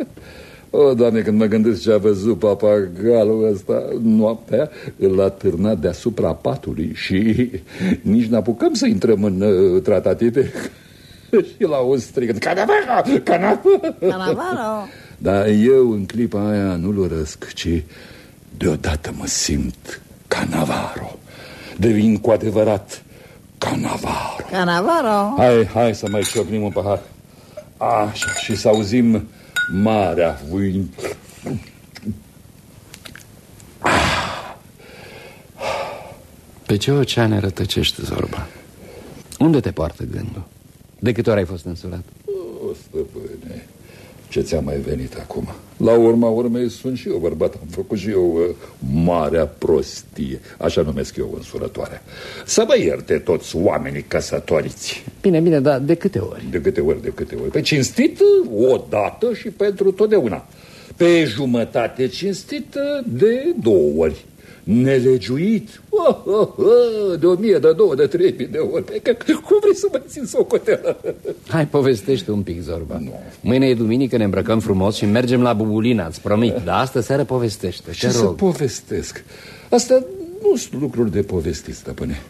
O, Doamne, când mă gândesc ce a văzut papagalul ăsta noaptea, îl a târnat deasupra patului și nici n-apucăm să intrăm în uh, tratative. și l-au strigând, Canavaro, Canavaro Canavaro! Dar eu în clipa aia nu-l urăsc, ci deodată mă simt Canavaro. Devin cu adevărat Canavaro. Canavaro! Hai, hai să mai ciocnim un pahar. Așa, și să auzim marea vui. Pe ce oceane rătăcești, Zorba? Unde te poartă gândul? De câte ori ai fost însurat? O, stăpâne, Ce ți-a mai venit acum? La urma urmei sunt și eu bărbat, am făcut și eu uh, marea prostie, așa numesc eu însurătoarea. Să mă ierte toți oamenii căsătoriți. Bine, bine, dar de câte ori? De câte ori, de câte ori? Pe cinstit, o dată și pentru totdeauna. Pe jumătate cinstit, de două ori nelegiuit oh, oh, oh, de o mie, de două, de trei mii de ori. Că, cum vrei să mai țin socoteală? Hai, povestește un pic, Zorba. Nu. Mâine e duminică, ne îmbrăcăm frumos și mergem la Bubulina, îți promit. Dar astă seară povestește, Ce să povestesc? Asta nu sunt lucruri de povestit, stăpâne.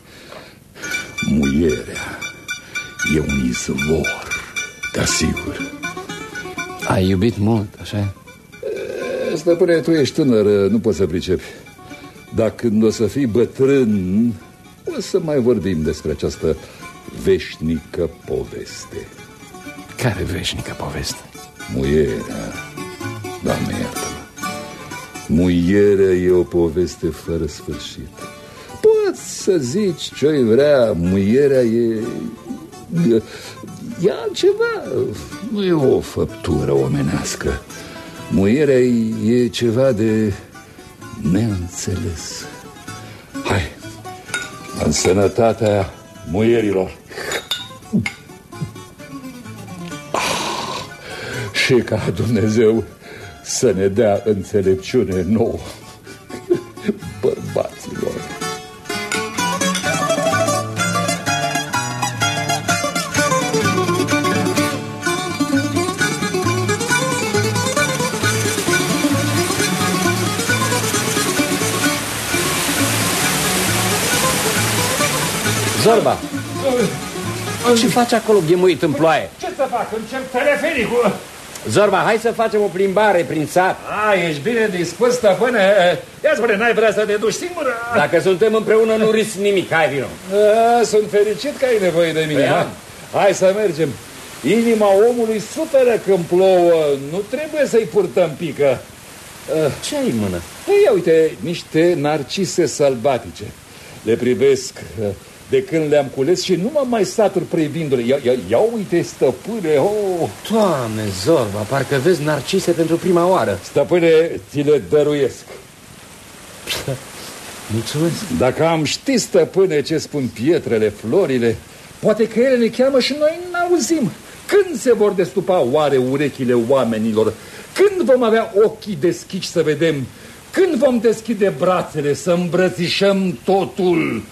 Muierea e un izvor, te asigur. Ai iubit mult, așa Stăpâne, tu ești tânăr, nu poți să pricepi. Dar când o să fii bătrân, o să mai vorbim despre această veșnică poveste. Care veșnică poveste? Muierea. Doamne, iartă Muierea e o poveste fără sfârșit. Poți să zici ce-i vrea, muierea e... E altceva, nu e o făptură omenească. Muierea e ceva de neînțeles. Hai, în sănătatea muierilor. Ah, și ca Dumnezeu să ne dea înțelepciune nouă Zorba! Ce faci acolo ghemuit în ploaie? Ce să fac? Încerc telefericul. Zorba, hai să facem o plimbare prin sat. A, ești bine dispus, stăpâne? Ia spune, n-ai vrea să te duci singur? Dacă suntem împreună, nu risc nimic. Hai, vino. A, sunt fericit că ai nevoie de mine. Păi, hai să mergem. Inima omului suferă când plouă. Nu trebuie să-i purtăm pică. Ce ai în mână? Păi, ia uite, niște narcise sălbatice. Le privesc de când le-am cules și nu m-am mai satur privindu-le. Ia, ia, ia uite, stăpâne, oh! Doamne, Zorba, parcă vezi narcise pentru prima oară. Stăpâne, ți le dăruiesc. Mulțumesc. Dacă am ști, stăpâne, ce spun pietrele, florile, poate că ele ne cheamă și noi n-auzim. Când se vor destupa oare urechile oamenilor? Când vom avea ochii deschiși să vedem? Când vom deschide brațele să îmbrățișăm totul?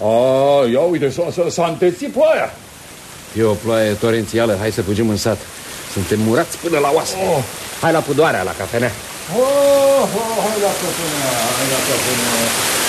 A, ia uite, s-a întețit ploaia. E o ploaie torențială, hai să fugim în sat. Suntem murați până la oasă. Oh. Hai la pudoarea, la cafenea. Oh, oh, hai la cafenea, hai la cafenea.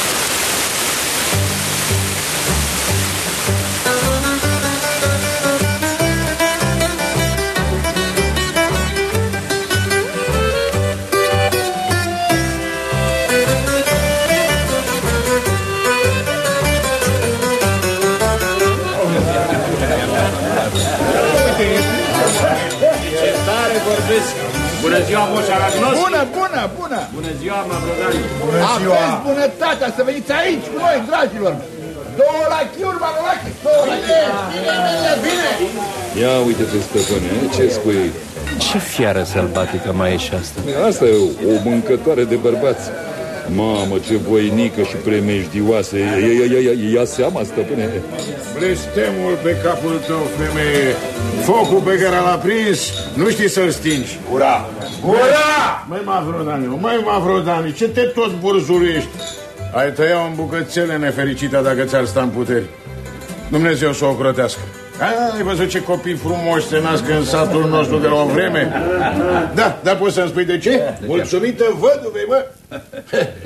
Bună ziua, Moș Aragnos! Bună, bună, bună! Bună ziua, Mavrodani! Bună ziua! Aveți bunătatea să veniți aici cu noi, dragilor! Două la chiuri, Manolache! Două la Bine, bine, bine! Ia uite-te, stăpâne, ce spui? Ce fiară sălbatică mai e și asta? Asta e o, o mâncătoare de bărbați. Mamă, ce voinică și premejdioasă. Ia, ia, ia, ia, ia seama, stăpâne. Blestemul pe capul tău, femeie. Focul pe care l-a prins Nu știi să-l stingi. Ura! Ura! Măi, Mavrodani, măi, Mavrodani Ce te tot burzuiești Ai tăia în bucățele nefericită Dacă ți-ar sta în puteri. Dumnezeu să o crotească ai văzut ce copii frumoși se nasc în satul nostru de la o vreme? Da, dar poți să-mi spui de ce? Mulțumită văduvei, mă!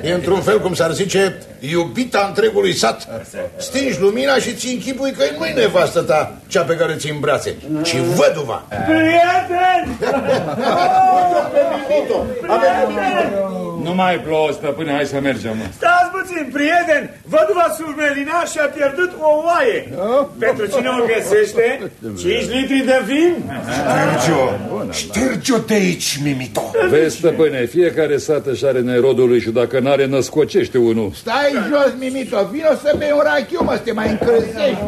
E într-un fel, cum s-ar zice, iubita întregului sat. Stingi lumina și ți închipui că nu-i nevastă ta cea pe care ți în brațe, ci văduva. Prieteni! Nu mai plouă, stăpâne, hai să mergem. Stați puțin, prieteni! Văduva Surmelina și-a pierdut o oaie. Pentru cine o găsește, 5 litri de vin? Sergio, Ștergi-o de aici, Mimito. Vezi, stăpâne, fiecare sat își are nerodul lui și dacă n-are, născocește unul. Stai jos, Mimito, vino să bei un rachiu, mă, să te mai încălzești.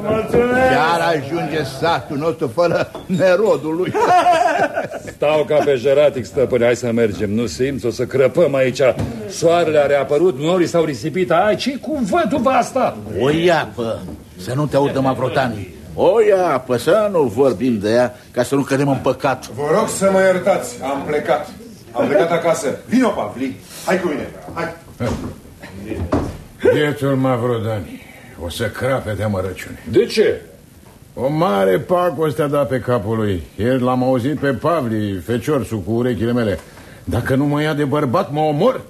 Chiar ajunge satul nostru fără nerodul lui. Stau ca pe jeratic, stăpâne, hai să mergem. Nu simți, o să crăpăm aici. Soarele a reapărut, norii s-au risipit. Ai, ce cu văduva asta? O iapă, să nu te audă mavrotanii. O iapă, să nu vorbim de ea, ca să nu cădem în păcat. Vă rog să mă iertați, am plecat. Am plecat acasă. Vino, Pavli. Hai cu mine. Hai. Bietul Mavrodani o să crape de amărăciune. De ce? O mare pacoste a dat pe capul lui. Ieri l-am auzit pe Pavli, feciorsul cu urechile mele. Dacă nu mă ia de bărbat, mă omor.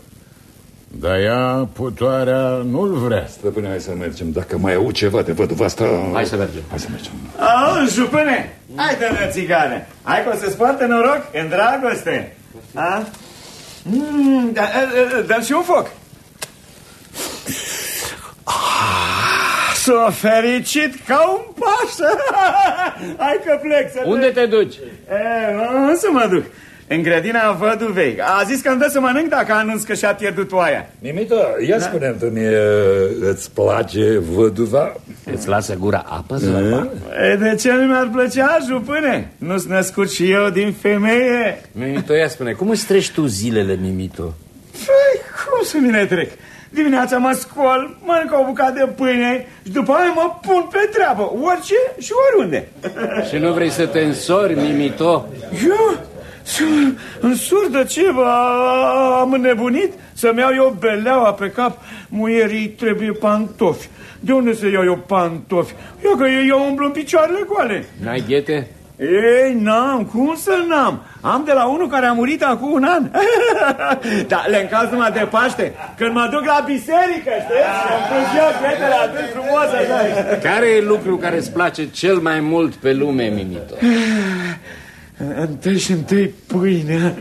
Dar ea, putoarea, nu-l vrea. Stăpâne, hai să mergem. Dacă mai au ceva de văduva asta... Hai să mergem. Hai să mergem. Au, jupâne, hai dă țigane. Hai că o să-ți poartă noroc în dragoste. A? Mm, da, dă și un foc. Ah, S-a fericit ca un pașă. Hai că plec să Unde te duci? E, nu să mă duc. În grădina văduvei. A zis că îmi dă să mănânc dacă anunț că și-a pierdut oaia. Nimito, ia da? spune tu mie, îți place văduva? Îți lasă gura apă, zorba? E, de ce nu mi-ar plăcea, jupâne? Nu-s născut și eu din femeie? Mimito, ia spune, cum îți treci tu zilele, Mimito? Păi, cum să mi le trec? Dimineața mă scol, mănânc o bucată de pâine și după aia mă pun pe treabă, orice și oriunde. Și nu vrei să te însori, Mimito? Eu? În surdă ce? Am înnebunit? Să-mi iau eu beleaua pe cap? Muierii trebuie pantofi. De unde să iau eu pantofi? Eu că eu umblu în picioarele goale. N-ai ghete? Ei, n-am, cum să n-am? Am de la unul care a murit acum un an Dar le încalz numai de Paște Când mă duc la biserică, știți? Și îmi și eu fetele atât frumos așa Care e lucru care îți place cel mai mult pe lume, Mimito? Întâi și întâi pâinea.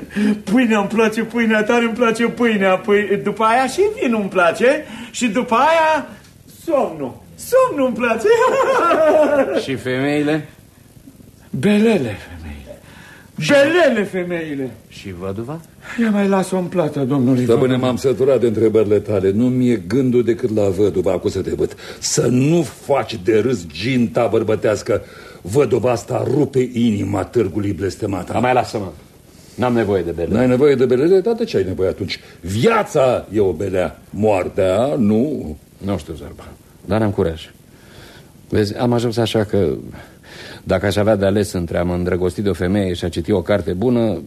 Pâinea îmi place, pâinea tare îmi place pâinea. Pâine. După aia și vinul îmi place. Și după aia somnul. Somnul îmi place. Și femeile? Belele femeile. Belele femeile. Și văduva? Ia mai las-o în plată, domnului Stăpâne, m-am săturat de întrebările tale. Nu mi-e gândul decât la văduva Acum să te văd. Să nu faci de râs ginta bărbătească Văduva asta rupe inima târgului blestemat. Dar mai lasă-mă. N-am nevoie de belele N-ai nevoie de belele? Dar de ce ai nevoie atunci? Viața e o belea. Moartea, nu? Nu știu, Zarba Dar am curaj. Vezi, am ajuns așa că Dacă aș avea de ales între a mă îndrăgosti de o femeie și a citi o carte bună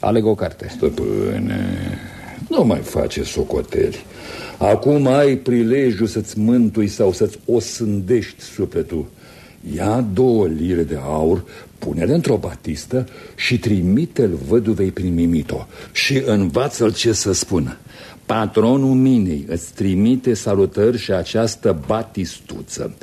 Aleg o carte. Stăpâne Nu mai face socoteli. Acum ai prilejul să-ți mântui sau să-ți osândești sufletul Ia două lire de aur, pune-le într-o batistă și trimite-l văduvei prin Mimito și învață-l ce să spună. Patronul minei îți trimite salutări și această batistuță.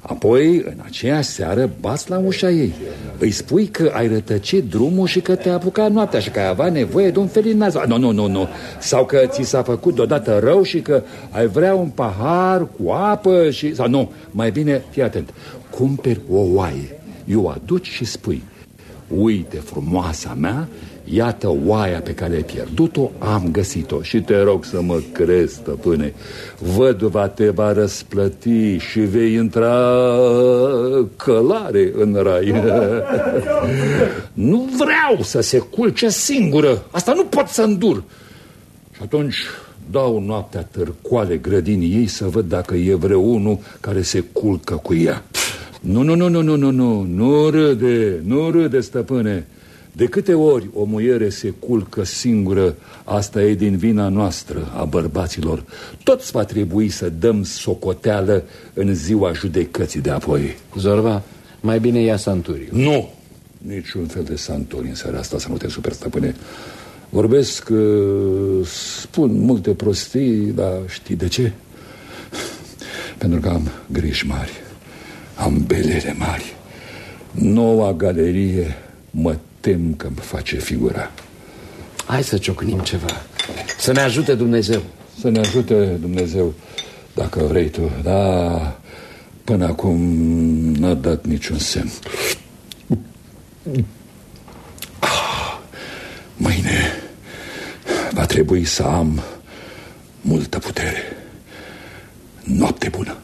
Apoi, în aceeași seară, bați la ușa ei. Îi spui că ai rătăcit drumul și că te-a apucat noaptea și că ai avea nevoie de un felinaz. Nu, nu, nu, nu. Sau că ți s-a făcut deodată rău și că ai vrea un pahar cu apă și... Sau nu, mai bine, fii atent. Cumperi o oaie, eu aduci și spui Uite, frumoasa mea, iată oaia pe care ai pierdut-o, am găsit-o Și te rog să mă crezi, stăpâne. Văduva te va răsplăti și vei intra călare în rai. Nu vreau să se culce singură, asta nu pot să îndur. Și atunci dau noaptea târcoale grădinii ei să văd dacă e vreunul care se culcă cu ea nu, nu, nu, nu, nu, nu, nu, nu râde, nu râde, stăpâne. De câte ori o muiere se culcă singură, asta e din vina noastră, a bărbaților. Toți va trebui să dăm socoteală în ziua judecății de apoi. Zorba, mai bine ia santuriu. Nu, niciun fel de santuri în seara asta, să nu te super, stăpâne. Vorbesc, uh, spun multe prostii, dar știi de ce? Pentru că am griji mari ambelele mari. Noua galerie mă tem că îmi face figura. Hai să ciocnim ceva. Să ne ajute Dumnezeu. Să ne ajute Dumnezeu, dacă vrei tu. Da, până acum n-a dat niciun semn. Mâine va trebui să am multă putere. Noapte bună!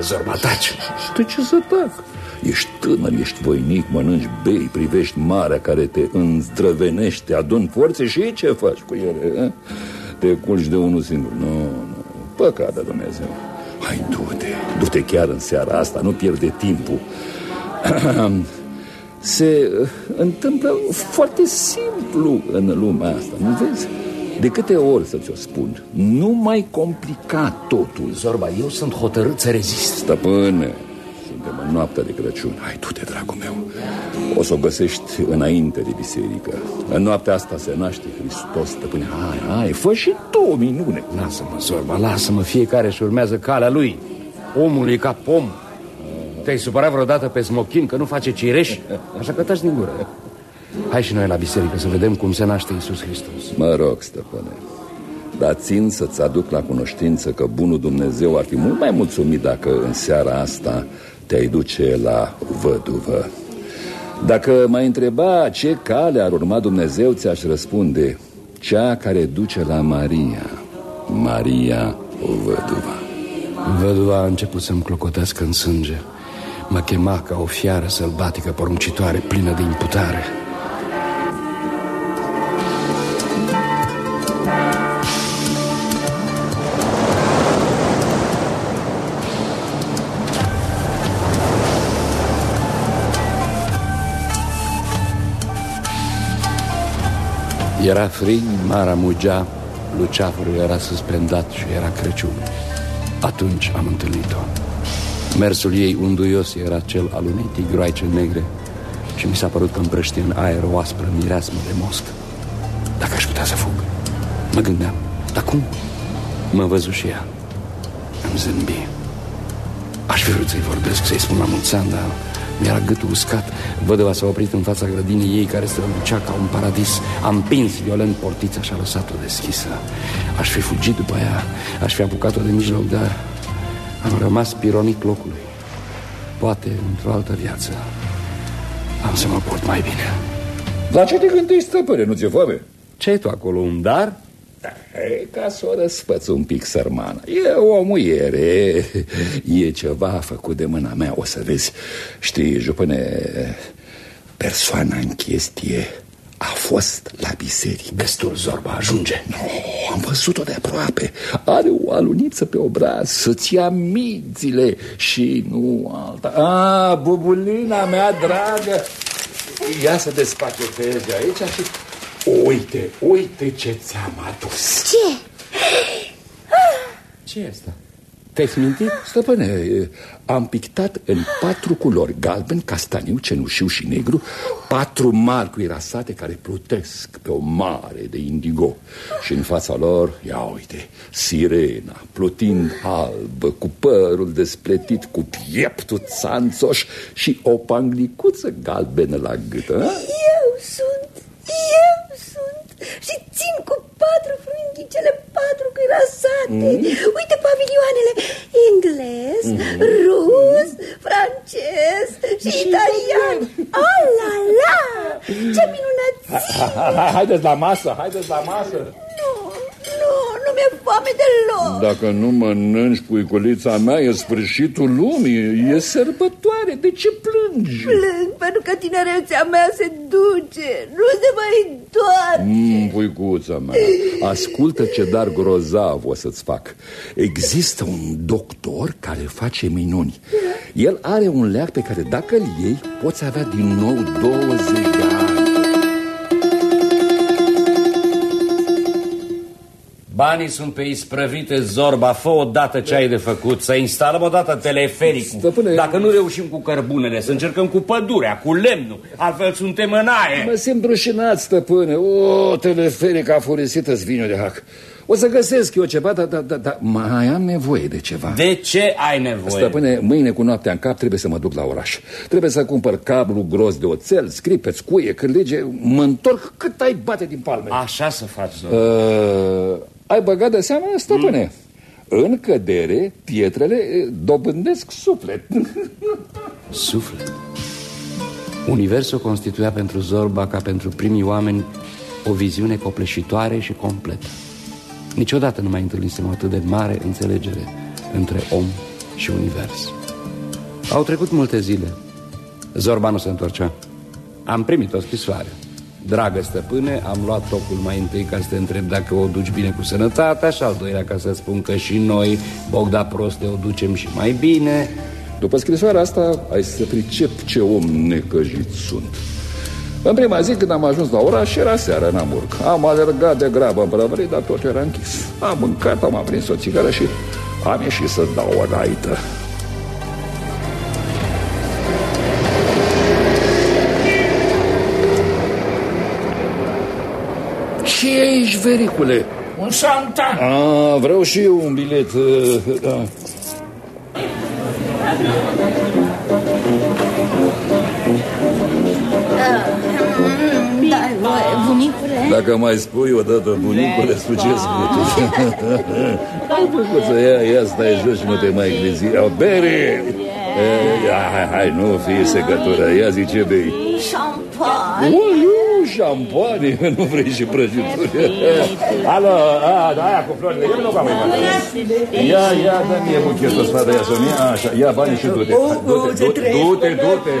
Termină, Zorba, taci De ce să tac? Ești tânăr, ești voinic, mănânci, bei, privești marea care te înzdrăvenește, adun forțe și ce faci cu ele? A? Te culci de unul singur. Nu, nu, păcat de Dumnezeu. Hai, du-te, du-te chiar în seara asta, nu pierde timpul. Se uh, întâmplă foarte simplu în lumea asta, nu vezi? De câte ori să ți-o spun, nu mai complica totul. Zorba, eu sunt hotărât să rezist. Stăpâne, suntem în noaptea de Crăciun. Hai, du-te, dragul meu. O să o găsești înainte de biserică. În noaptea asta se naște Hristos, stăpâne. Hai, hai, fă și tu o minune. Lasă-mă, Zorba, lasă-mă, fiecare își urmează calea lui. Omul e ca pom. Te-ai supărat vreodată pe smochin că nu face cireș? Așa că taci din gură. Hai și noi la biserică să vedem cum se naște Iisus Hristos. Mă rog, stăpâne, dar țin să-ți aduc la cunoștință că bunul Dumnezeu ar fi mult mai mulțumit dacă în seara asta te-ai duce la văduvă. Dacă m-ai întreba ce cale ar urma Dumnezeu, ți-aș răspunde cea care duce la Maria, Maria o văduva. Văduva a început să-mi clocotească în sânge. Mă chema ca o fiară sălbatică poruncitoare plină de imputare. Era frig, marea mugea, luceafărul era suspendat și era Crăciun. Atunci am întâlnit-o. Mersul ei unduios era cel al unei tigroaice negre și mi s-a părut că împrăștie în aer o aspră mireasmă de mosc. Dacă aș putea să fug, mă gândeam. Dar cum? Mă văzut și ea. Îmi zâmbi. Aș fi vrut să-i vorbesc, să-i spun la mulți ani, dar mi-era gâtul uscat. Vădăva s-a oprit în fața grădinii ei care strălucea ca un paradis. Am împins violent portița și a lăsat-o deschisă. Aș fi fugit după ea, aș fi apucat-o de mijloc, dar am rămas pironit locului. Poate într-o altă viață am să mă port mai bine. La ce te gândești, stăpâne? Nu ți-e foame? Ce ai tu acolo, un dar? E ca să o răsfăți un pic sărmana. E o muiere E ceva făcut de mâna mea O să vezi. Știi, jupâne Persoana în chestie a fost la biserică. Destul, Zorba, ajunge. No, Am văzut-o de aproape. Are o aluniță pe obraz Să-ți ia mințile Și nu alta. A, bubulina mea dragă! Ia să despachetezi aici și Uite, uite ce ți-am adus Ce? ce e asta? Te-ai mintit? Stăpâne, am pictat în patru culori Galben, castaniu, cenușiu și negru Patru mari cuirasate care plutesc pe o mare de indigo Și în fața lor, ia uite, sirena Plutind albă, cu părul despletit Cu pieptul țanțoș Și o panglicuță galbenă la gât a? Eu sunt, eu sunt și țin cu patru frunchi cele patru cuirasate. Mm. Uite pavilioanele englez, mm. rus, francez și italian. Oh la la! Ce minunăție! Haideți la masă, haideți la masă Nu, nu, nu mi-e foame deloc. Dacă nu mănânci puiculița mea, e sfârșitul lumii, e sărbătoare, de ce plângi? Plâng pentru că tinerețea mea se duce, nu se mai întoarce. Mm, puicuța mea, ascultă ce dar grozav o să-ți fac. Există un doctor care face minuni. El are un leac pe care dacă îl iei, poți avea din nou 20 de ani. Banii sunt pe isprăvite, Zorba, fă odată ce ai de făcut, să instalăm odată telefericul. Stăpâne... Dacă nu reușim cu cărbunele, să încercăm cu pădurea, cu lemnul, altfel suntem în aie. Mă simt rușinat, stăpâne. O, teleferica furisită-ți vine de hac. O să găsesc eu ceva, dar da, da, da, mai am nevoie de ceva. De ce ai nevoie? Stăpâne, mâine cu noaptea în cap trebuie să mă duc la oraș. Trebuie să cumpăr cablu gros de oțel, scripeți, cuie, cârlige, mă întorc cât ai bate din palme. Așa să faci, Zorba. Uh, ai băgat de seama, stăpâne? Mm. În cădere, pietrele dobândesc suflet. Suflet? Universul constituia pentru Zorba ca pentru primii oameni o viziune copleșitoare și completă. Niciodată nu mai întâlnisem o atât de mare înțelegere între om și univers. Au trecut multe zile. Zorba nu se întorcea. Am primit o scrisoare. Dragă stăpâne, am luat tocul mai întâi ca să te întreb dacă o duci bine cu sănătate și al doilea ca să spun că și noi, Bogda proste, o ducem și mai bine. După scrisoarea asta, ai să pricep ce om necăjit sunt. În prima zi când am ajuns la oraș era seara în Hamburg Am alergat de grabă în prăvării, dar tot era închis Am mâncat, am aprins o țigară și am ieșit să dau o gaită aici, vericule? Un șantan. A, vreau și eu un bilet da. Dai voie, bunicule. Dacă mai spui odată, bunicule, succes Hai, făcuță, ia, ia, stai jos și nu te mai crezi O bere! Hai, hai, nu fii secătură, ia zi ce bei? Șampanie Uiu, șampanie, nu vrei și prăjituri. Alo, a, da, aia cu florile, ia nu ca mai mare Ia, ia, dă mie buchetul ăsta de Iasonia, așa, ia banii și du-te. Du-te, du-te, du-te, du-te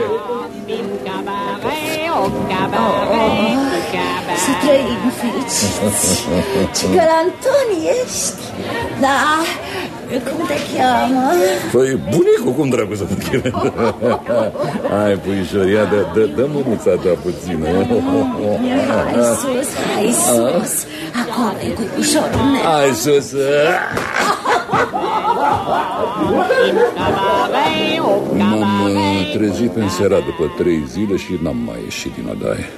Să trăim fericiți Ce galanton ești? Da, cum te cheamă? Păi, bunicul, cum dracu să mă cheme? Hai, puișor, ia, dă, dă, dă mânuța ta puțină. Hai sus, hai sus. Acolo e cu ușorul meu. Hai sus M-am trezit în seara după trei zile și n-am mai ieșit din odaie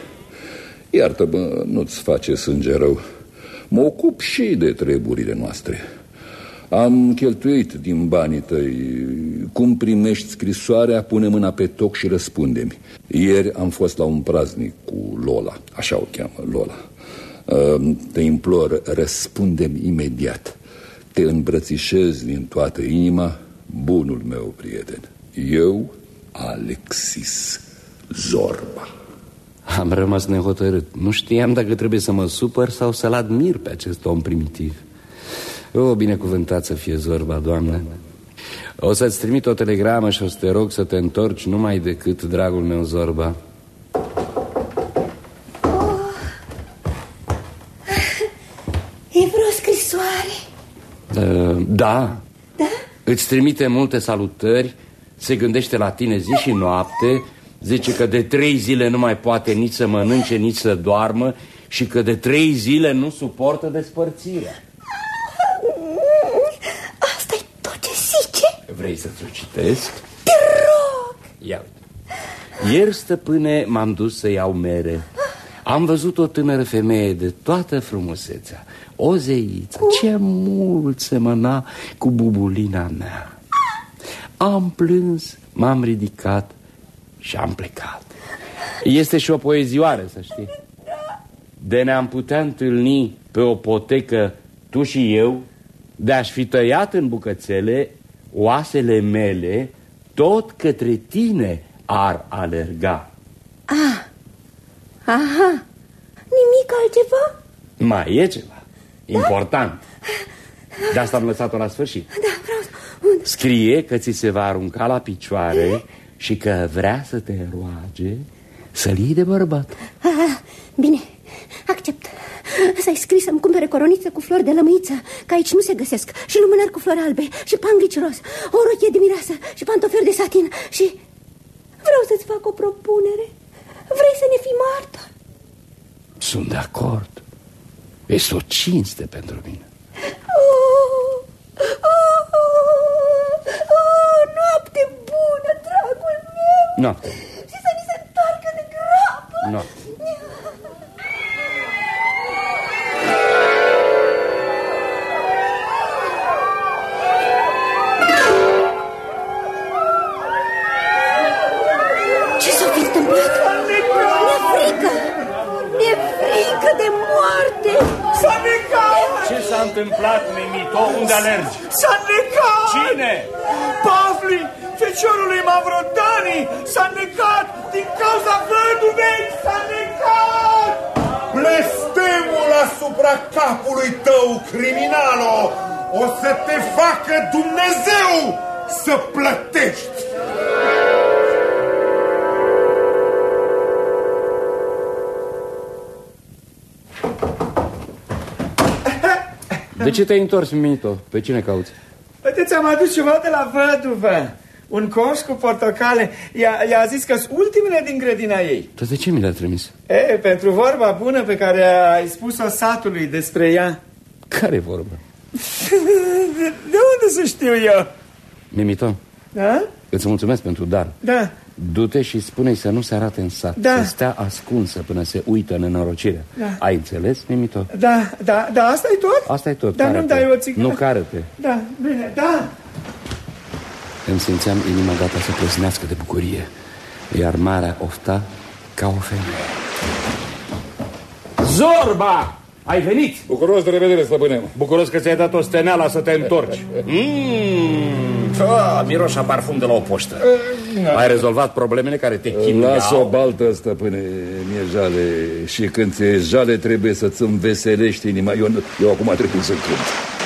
Iartă-mă, nu-ți face sânge rău. Mă ocup și de treburile noastre. Am cheltuit din banii tăi. Cum primești scrisoarea, pune mâna pe toc și răspunde-mi. Ieri am fost la un praznic cu Lola. Așa o cheamă, Lola. Te implor, răspunde-mi imediat. Te îmbrățișez din toată inima Bunul meu prieten. Eu, Alexis Zorba Am rămas nehotărât. Nu știam dacă trebuie să mă supăr sau să-l admir pe acest om primitiv. O, binecuvântat să fie Zorba, doamnă. O să-ți trimit o telegramă și o să te rog să te întorci numai decât, dragul meu Zorba. E vreo scrisoare? Uh, da. Da? Îți trimite multe salutări, se gândește la tine zi și noapte, zice că de trei zile nu mai poate nici să mănânce, nici să doarmă și că de trei zile nu suportă despărțirea. asta e tot ce zice? Vrei să-ți o citesc? Te rog! Ia uite. Ieri, stăpâne, m-am dus să iau mere. Am văzut o tânără femeie de toată frumusețea, o zeiță, ce mult semăna cu bubulina mea. Am plâns, m-am ridicat și am plecat. Este și o poezioară, să știi. De ne-am putea întâlni pe o potecă tu și eu, de-aș fi tăiat în bucățele oasele mele, tot către tine ar alerga. Ah, aha, nimic altceva? Mai e ceva important. De asta am lăsat-o la sfârșit. Da, vreau să... Scrie că ți se va arunca la picioare și că vrea să te roage să-l iei de bărbat. Ah, bine, accept. S-ai scris să-mi cumpere coroniță cu flori de lămâiță Că aici nu se găsesc. Și lumânări cu flori albe Și panglici roz O rochie de mireasă Și pantofiori de satin Și vreau să-ți fac o propunere. Vrei să ne fii martor? Sunt de acord. Este o cinste pentru mine. Oh, oh, oh, oh, Noapte bună, și să ni se întoarcă de grabă. Noapte. Ce s-a fi întâmplat? Mi-e frică! Mi-e frică de moarte! S-a necat! Ce s-a întâmplat, Mimito? Unde alergi? S-a necat! Cine? Pavli, feciorul lui Mavrodani, s-a necat din cauza văduvei, s-a necat! Blestemul asupra capului tău, criminalo! O să te facă Dumnezeu să plătești! De ce te-ai întors, Mimito? Pe cine cauți? Uite, ți-am adus ceva de la văduvă. Un coș cu portocale. Ea, ea a zis că sunt ultimele din grădina ei. Dar de ce mi le-a trimis? E, pentru vorba bună pe care ai spus-o satului despre ea. Care vorba? De, de unde să știu eu? Mimito, Da? îți mulțumesc pentru dar. Da. Du-te și spune-i să nu se arate în sat. Da. Să stea ascunsă până se uită în nenorocire. Da. Ai înțeles, Mimito? Da, da, da, asta e tot? Asta e tot. Dar nu-mi cară-te. dai o țigară? Nu cară-te. Da, bine, da. Îmi simțeam inima gata să plăsnească de bucurie. Iar marea ofta ca o femeie. Zorba! Ai venit? Bucuros de revedere, stăpâne. Bucuros că ți-ai dat o steneală să te întorci. Mmm, ah, miroșa parfum de la o poștă. Ai rezolvat problemele care te chinuiau? Lasă o baltă, stăpâne, mi-e jale Și când ți-e jale trebuie să-ți înveselești inima Eu, eu acum trebuie să cânt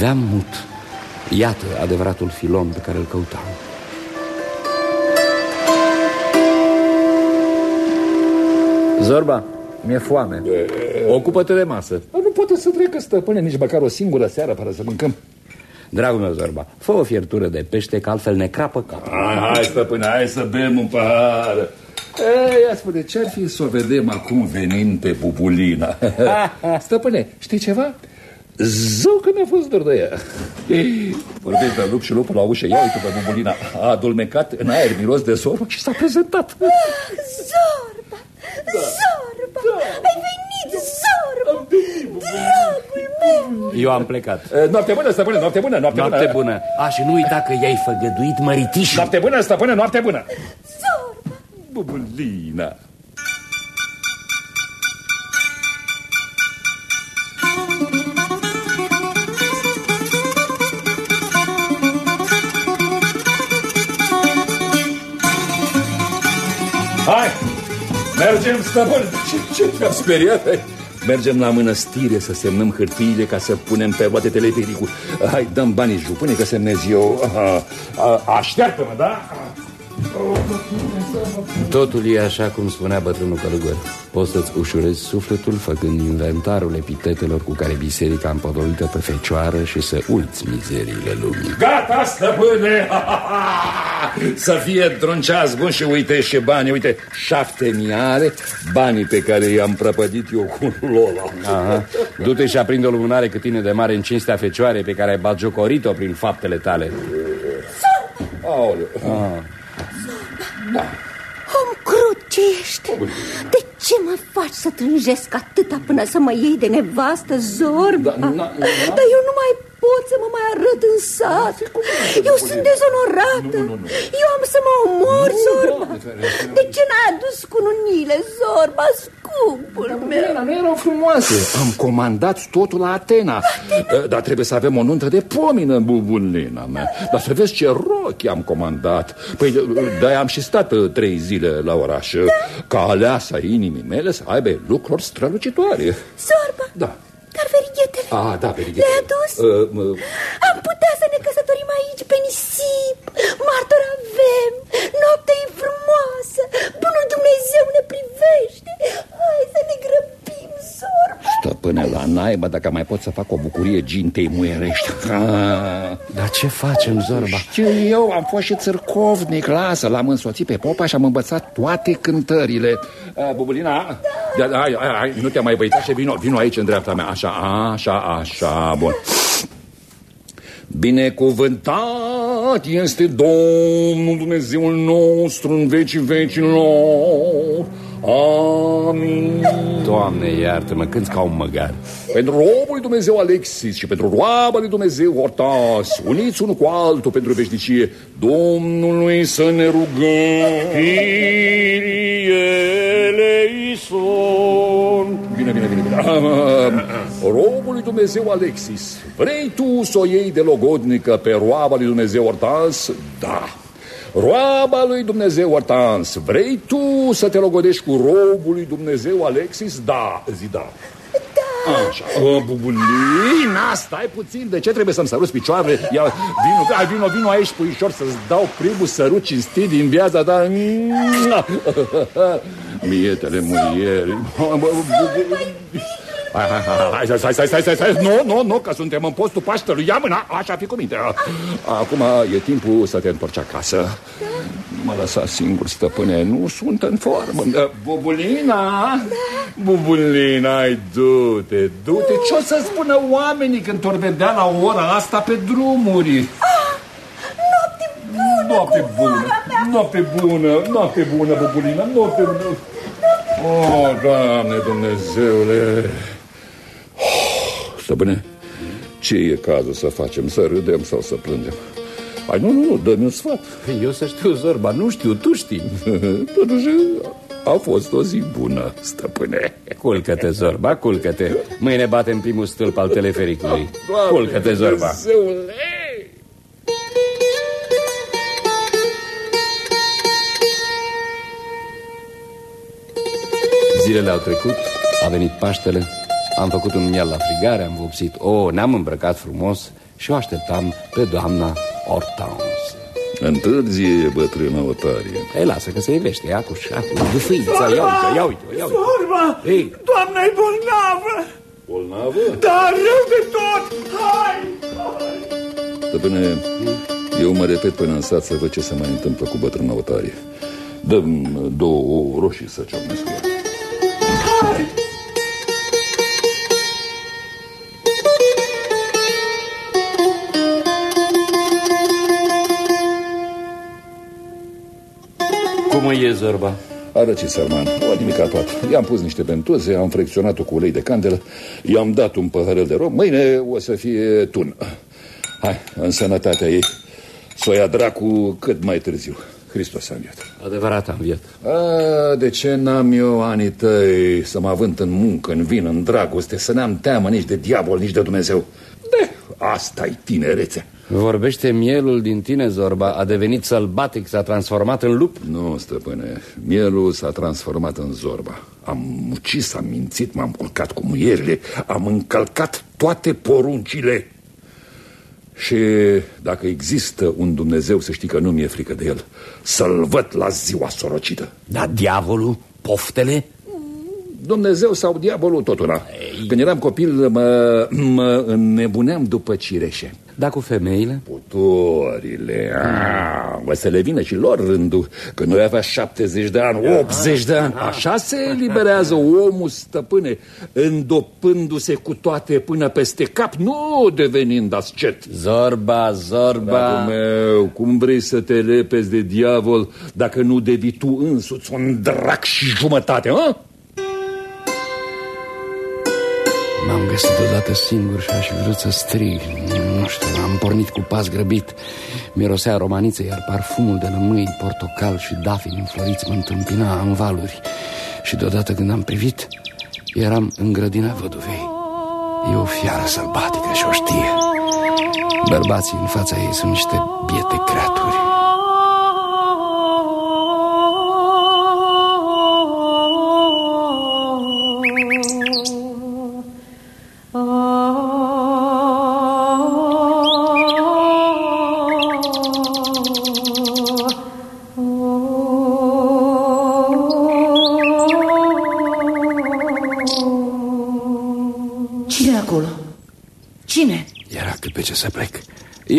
Priveam mut. Iată adevăratul filon pe care îl căutam. Zorba, mi-e foame. Ocupă-te de masă. Nu poate să trecă, stăpâne, nici măcar o singură seară fără să mâncăm Dragul meu, Zorba, fă o fiertură de pește, că altfel ne crapă capul. Hai, hai, stăpâne, hai să bem un pahar Ei, ia spune, ce-ar fi să o vedem acum venind pe Bubulina? Stăpâne, știi ceva? Zău că mi-a fost dor de ea Vorbesc de lup și lupul la ușă Ia uite pe Bubulina A adulmecat în aer miros de zorbă și s-a prezentat Zorba! Zorba! Ai venit, Zorba! Dragul meu! Eu am plecat. E, Noapte bună, stăpâne, noapte bună, noapte, Noapte bună. A, și nu uita că i-ai făgăduit măritișul. Noapte bună, stăpâne, noapte bună Zorba! Bubulina mergem, stăpân. Ce, ce te-am speriat? Hai. Mergem la mănăstire să semnăm hârtiile ca să punem pe roate telefericul. Hai, dăm banii jupâne că semnez eu. Aha. A, Așteaptă-mă, da? Totul e așa cum spunea bătrânul călugăr. Poți să-ți ușurezi sufletul făcând inventarul epitetelor cu care biserica a împodolită pe fecioară și să uiți mizeriile lumii. Gata, stăpâne! Să fie drunceați bun și uite și banii, uite, șapte miare, banii pe care i-am prăpădit eu cu Lola. Aha. Du-te și aprinde o lumânare cât tine de mare în cinstea fecioarei pe care ai bagiocorit-o prin faptele tale. Aoleu. Ah. Da. Om crud ce ești? De ce mă faci să trânjesc atâta până să mă iei de nevastă, Zorba? Da, na- na- Dar eu nu mai pot să mă mai arăt în sat Eu sunt dezonorată Eu am să mă omor, Zorba De ce n-ai adus cununile, Zorba, scumpul meu? Nu erau frumoase. Am comandat totul la Atena. Eh, Dar trebuie să avem o nuntă de pomină, bubulina mea. Dar să vezi ce rochi am comandat. Păi de am și stat eh, trei zile la oraș. Ca aleasa inimii mele să aibă lucruri strălucitoare. Zorba, Da. Dar verighetele Ah, da, pe Le-ai adus? Uh, uh, Am putea să ne căsătorim aici pe nisip Martor avem Noaptea e frumoasă. Bunul Dumnezeu ne privește. Hai să ne grăbim, Zorba Stăpâne, până la naiba dacă mai pot să fac o bucurie gintei muierești. Dar ce facem, Zorba? Știu eu, am fost și țărcovnic, lasă, l-am însoțit pe popa și am învățat toate cântările. Uh, Bubulina, da, hai, hai, hai, nu te-am mai băitat și vino, vino aici în dreapta mea. Așa, așa, așa, bun. Binecuvântat este Domnul Dumnezeul nostru în vecii vecilor. Amin. Doamne, iartă-mă, când ca un măgar. Pentru robul lui Dumnezeu Alexis și pentru roaba lui Dumnezeu Hortas, uniți unul cu altul pentru veșnicie, Domnului să ne rugăm. Kyrie eleison. Bine, bine, bine, bine. Robul lui Dumnezeu Alexis, vrei tu să o iei de logodnică pe roaba lui Dumnezeu Hortas? Da. Roaba lui Dumnezeu Hortans, vrei tu să te logodești cu robul lui Dumnezeu Alexis? Da, zi da. Da. Așa, o, bubulina, stai puțin, de ce trebuie să-mi săruți picioarele? Ia, vino, hai, vino, vino aici, puișor, să-ți dau primul sărut cinstit din viața ta. Mietele muieri. Hai, hai, hai, hai, stai, stai, stai, stai, stai, nu, nu, nu, că suntem în postul Paștelui, ia mâna, așa fi cu minte. Acum e timpul să te întorci acasă. Mă lăsa singur, stăpâne, nu sunt în formă. Bubulina, Bubulina, ai du-te, du-te. Ce o să spună oamenii când te vedea la ora asta pe drumuri? Noapte bună, noapte bună, noapte bună, Bubulina, noapte bună. Oh, Doamne Dumnezeule! Stăpâne, ce e cazul să facem? Să râdem sau să plângem? Hai, nu, nu, nu, dă-mi un sfat. Eu să știu, Zorba, nu știu, tu știi. Totuși, a fost o zi bună, stăpâne. Culcă-te, Zorba, culcă-te. Mâine batem primul stâlp al telefericului. Culcă-te, Zorba. Dumnezeule! Zilele au trecut, a venit Paștele, am făcut un miel la frigare, am vopsit o, ne-am îmbrăcat frumos și o așteptam pe doamna Hortense. Întârzie, bătrână otarie. Ei, lasă că se ivește, ia cu șacul, dufița, ia uite, ia uite, ia uite. Sorba, Ei. doamna e bolnavă. Bolnavă? Dar rău de tot. Hai, hai. Stăpâne, eu mă repet până în sat să văd ce se mai întâmplă cu bătrâna otarie. Dăm două ouă roșii să ciocnesc cu ea. Cum îi e, Zorba? A răcit sărman, o nimica toată. I-am pus niște bentoze, am fracționat-o cu ulei de candelă, i-am dat un păhărel de rom, mâine o să fie tun. Hai, în sănătatea ei, să o ia dracu cât mai târziu. Hristos a înviat. Adevărat am viat. A, de ce n-am eu anii tăi să mă avânt în muncă, în vin, în dragoste, să n-am teamă nici de diavol, nici de Dumnezeu? De, asta-i tinerețea. Vorbește mielul din tine, Zorba, a devenit sălbatic, s-a transformat în lup? Nu, stăpâne, mielul s-a transformat în zorba. Am ucis, am mințit, m-am culcat cu muierile, am încălcat toate poruncile. Și dacă există un Dumnezeu, să știi că nu mi-e frică de el, să-l văd la ziua sorocită. Dar diavolul, poftele? Dumnezeu sau diavolul, tot una. Când eram copil, mă, mă înnebuneam după cireșe. Da cu femeile? Putorile, a, o să le vină și lor rândul Că noi avea 70 de ani, 80 de ani Așa se eliberează omul, stăpâne Îndopându-se cu toate până peste cap Nu devenind ascet Zorba, Zorba Dragul meu, cum vrei să te repezi de diavol Dacă nu devii tu însuți un drac și jumătate, hă? Găsit odată singur și aș fi vrut să strig Nu știu, am pornit cu pas grăbit Mirosea romaniță, iar parfumul de lămâi, portocal și dafini înfloriți mă întâmpina în valuri. Și deodată când am privit, eram în grădina văduvei. E o fiară sălbatică și o știe. Bărbații în fața ei sunt niște biete creaturi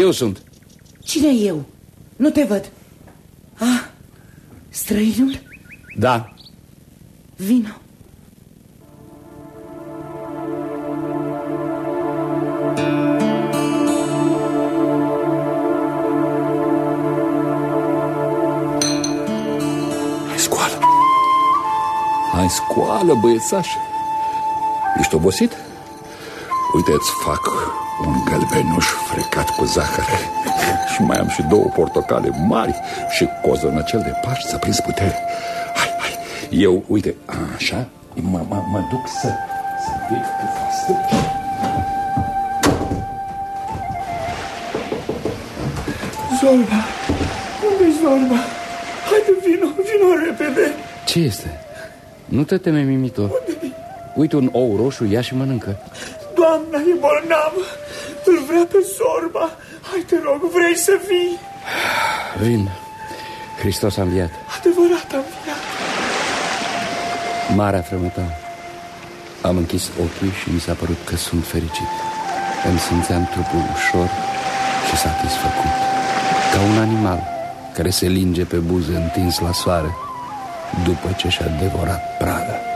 Eu sunt. Cine e eu? Nu te văd. Ah, străinul? Da. Vino. Hai, scoală. Hai, scoală, băiețaș. Ești obosit? Uite, îți fac un gălbenuș frecat cu zahăr Și mai am și două portocale mari Și cozănăcel de pași să prins putere Hai, hai, eu, uite, așa Mă, mă, mă duc să, să vezi cât stă Zorba, unde-i Zorba? Haide, vino, vino repede. Ce este? Nu te teme, Mimito. Uite un ou roșu, ia și mănâncă. Doamna e bolnavă, îl vrea pe Zorba. Hai, te rog, vrei să vii? Vin. Hristos a înviat. Adevărat am înviat. Marea frământă. Am închis ochii și mi s-a părut că sunt fericit. Îmi simțeam trupul ușor și satisfăcut. Ca un animal care se linge pe buze întins la soare după ce și-a devorat prada.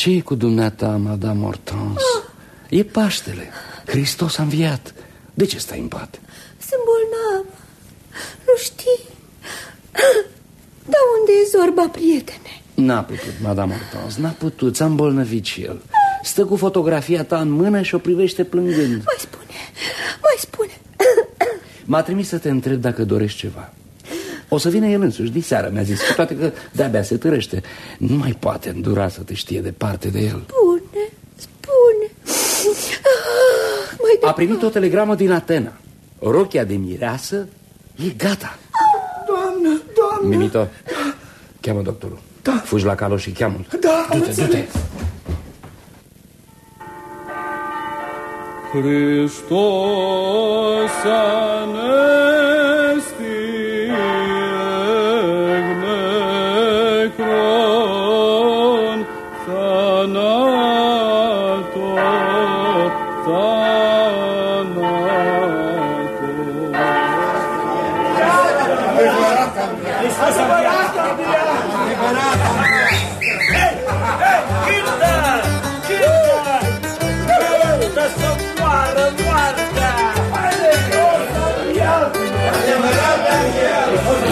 Ce e cu dumneata, Madame Hortense? E Paștele. Hristos a înviat. De ce stai în pat? Sunt bolnavă. Nu știi? Dar unde e Zorba, prietene? N-a putut, Madame Hortense, n-a putut, s-a îmbolnăvit și el. Stă cu fotografia ta în mână și o privește plângând. Mai spune, mai spune. M-a trimis să te întreb dacă dorești ceva. O să vină el însuși, diseară, mi-a zis, cu toate că de-abia se târăște. Nu mai poate îndura să te știe departe de el. Spune, spune. Ah, mai A primit o telegramă din Atena. Rochia de mireasă e gata. Doamnă, doamnă. Mimito, cheamă doctorul. Da. Fugi la calo și cheamă-l. Da, am Du-te, du-te. Hristos anesti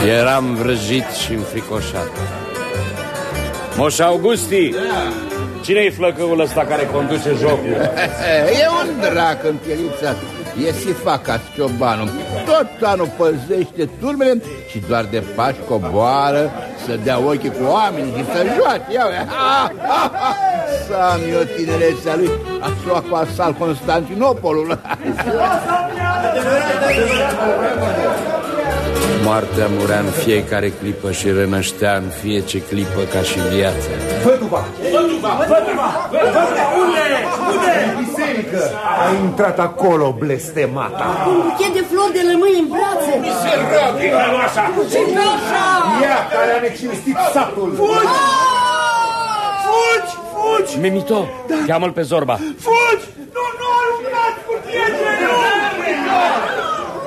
Eram vrăjit și înfricoșat. Moș Augusti, cine-i flăcăul ăsta care conduce jocul? E un drac împielițat. E Sifaca, ciobanul. Tot anul păzește turmele și doar de pași coboară să dea ochii cu oamenii și să joace. Ia, uite. ha, ha, ha. Să am eu tinerețea lui, așa cu asal Constantinopolul. Moartea murea în fiecare clipă și renăștea în fiecare clipă ca și viața. Văduva! Văduva! Văduva! Văduva! Unde? Unde? În biserică a intrat acolo blestemata. Un buchet de flori de lămâi în brațe. Ticăloasa! Ticăloasa! Ea care a necinstit satul. Fugi! Fugi! Fugi! Mimito, cheamă-l pe Zorba. Fugi! Nu, nu aruncați cu pietre! Nu!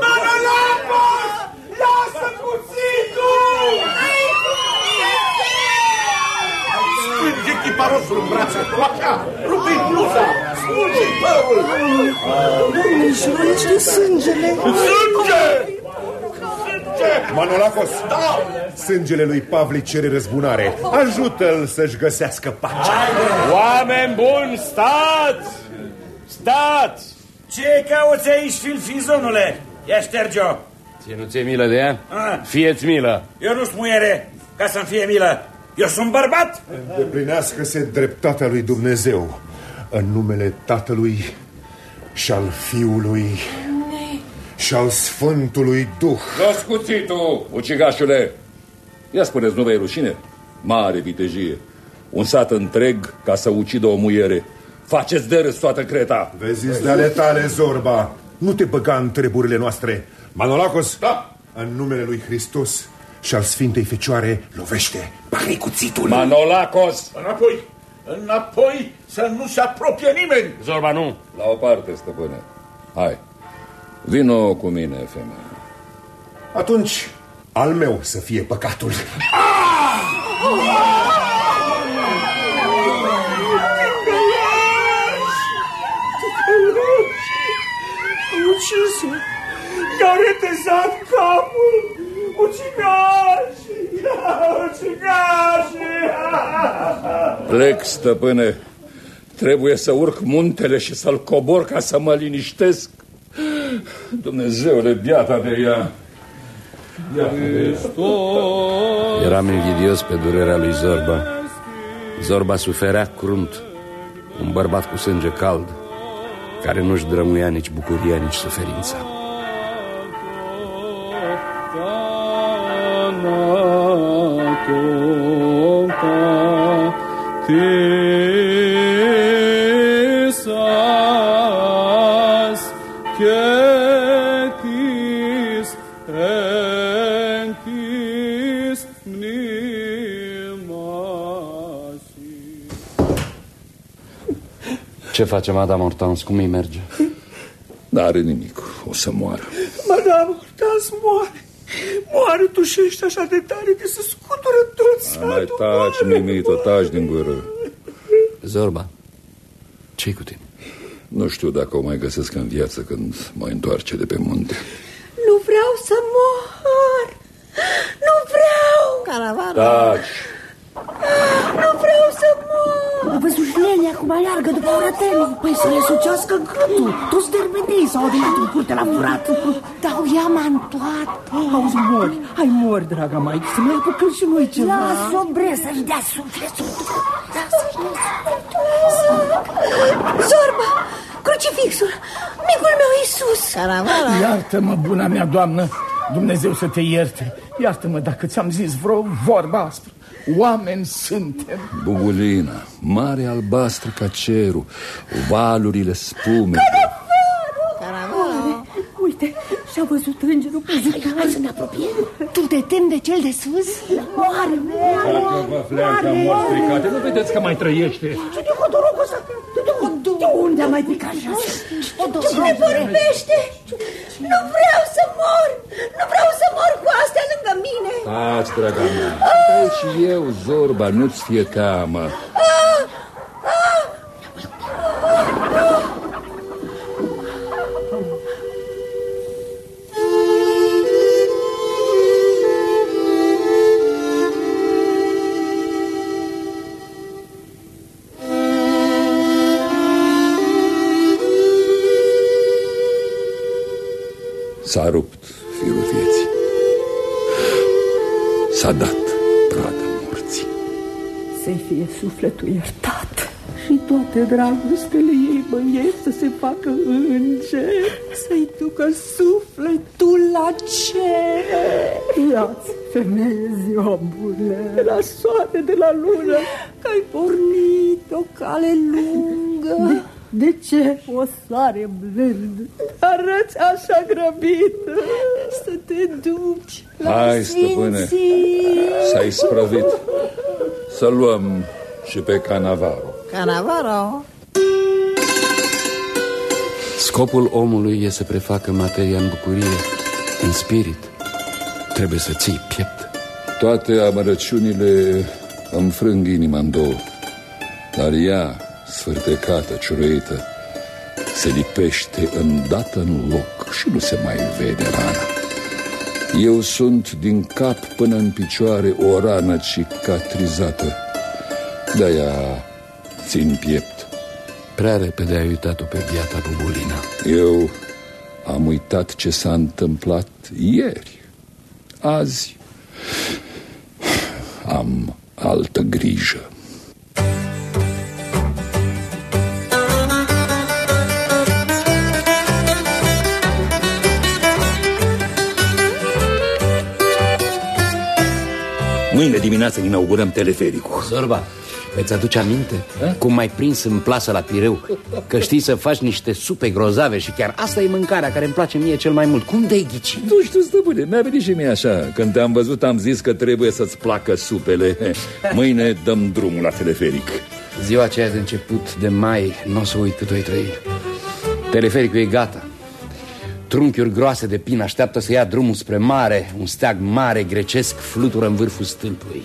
Manolapos! Lasă cuțitul! Strânge chiparosul în brațe! Așa! Rupi bluza! Smulge părul! Domnișoare, este sângele. Sânge! Manolacos, da! sângele lui Pavli cere răzbunare. Ajută-l să-și găsească pacea. Oameni buni, stați! Stați! Ce cauți aici, filfizonule? Ia șterge-o! Ție nu ți-e milă de ea? Ah. Fie-ți milă! Eu nu-s muiere, ca să-mi fie milă. Eu sunt bărbat! Deplinească-se dreptatea lui Dumnezeu în numele Tatălui și al Fiului și al Sfântului Duh. Los cuțitul, ucigașule! Ia spuneți, nu vei rușine? Mare vitejie. Un sat întreg ca să ucidă o muiere. Faceți de râs toată creta. Vezi de ale tale, Zorba. Nu te băga în treburile noastre. Manolacos, da. în numele lui Hristos și al Sfintei Fecioare, lovește pare cuțitul. Manolacos! Înapoi! Înapoi să nu se apropie nimeni! Zorba, nu! La o parte, stăpâne. Hai, vino cu mine, femeie. Atunci, al meu să fie păcatul. Ucis-o! I-au retezat capul! Ucigași! Ucigași! Plec, stăpâne. Trebuie să urc muntele și să-l cobor ca să mă liniștesc. Dumnezeule, biata de ea. Eram invidios pe durerea lui Zorba. Zorba suferea crunt, un bărbat cu sânge cald, care nu-și drămuia nici bucuria, nici suferința. Ce face Madame Hortense? Cum îi merge? N-are nimic, o să moară. Madame Hortense moare! Moare, tușește așa de tare că se scutură tot satul. Mai taci, Mimito, taci din gură. Zorba, ce cu tine? Nu știu dacă o mai găsesc în viață când mă întoarce de pe munte. Nu vreau să mor! Nu vreau! Caravana! Taci! Nu vreau să mor! A văzut Lenia cum aleargă după orătenii. Păi să le sucească gâtul. Toți dermenii s-au adunat în curte la furat. Dau iama în toată. Auzi, mori, hai mori, draga maică, să mai apucăm și noi ceva. Lasă-o bre să-și dea sufletul. Zorba! Crucifixul! Micul meu Iisus! Caravana! Iartă-mă, buna mea doamnă, Dumnezeu să te ierte. Iartă-mă dacă ți-am zis vreo vorbă aspră. Oameni suntem. Bubulina, mare albastră ca cerul, valurile spume. Caravana! Uite, și-a văzut îngerul pe zi. Hai să ne apropiem. Tu te temi de cel de sus? Moare, Dacă vă fleacă mor stricate, nu vedeți că mai trăiește? Și de hodorocul ăsta, de, de unde a mai picat așa? Cine vorbește? Nu vreau să mor! Nu vreau să mor cu astea lângă mine! Taci, draga mea. Dai și eu, Zorba, nu-ți fie teamă. S-a rupt firul vieții. S-a dat pradă morții. Să-i fie sufletul iertat și toate dragostele ei băieți să se facă înger. Să-i ducă sufletul la cer. Ia-ți, femeie, ziua bună, de la soare, de la lună. Că ai pornit o cale lungă. De, de ce o soare blând arăți așa grăbit? Să te duci la Hai, stăpâne, s-a isprăvit. Să luăm și pe Canavaro. Canavaro! Scopul omului e să prefacă materia în bucurie, în spirit. Trebuie să ții piept. Toate amărăciunile îmi frâng inima în două. Dar ea, sfârtecată, ciuruită, se lipește îndată în loc și nu se mai vede rana. Eu sunt din cap până în picioare o rană cicatrizată. De-aia țin piept. Prea repede ai uitat-o pe biata Bubulina. Eu am uitat ce s-a întâmplat ieri. Azi am altă grijă. Mâine dimineață inaugurăm telefericul. Zorba, Îți aduce aminte? A? Cum m-ai prins în plasă la Pireu Că știi să faci niște supe grozave Și chiar asta e mâncarea care îmi place mie cel mai mult Cum de-ai ghici? Nu știu, stăpâne, mi-a venit și mie așa Când te-am văzut am zis că trebuie să-ți placă supele Mâine dăm drumul la teleferic Ziua aceea de început de mai Nu o să uit cât o trăi Telefericul e gata Trunchiuri groase de pin așteaptă să ia drumul spre mare Un steag mare grecesc flutură în vârful stâlpului.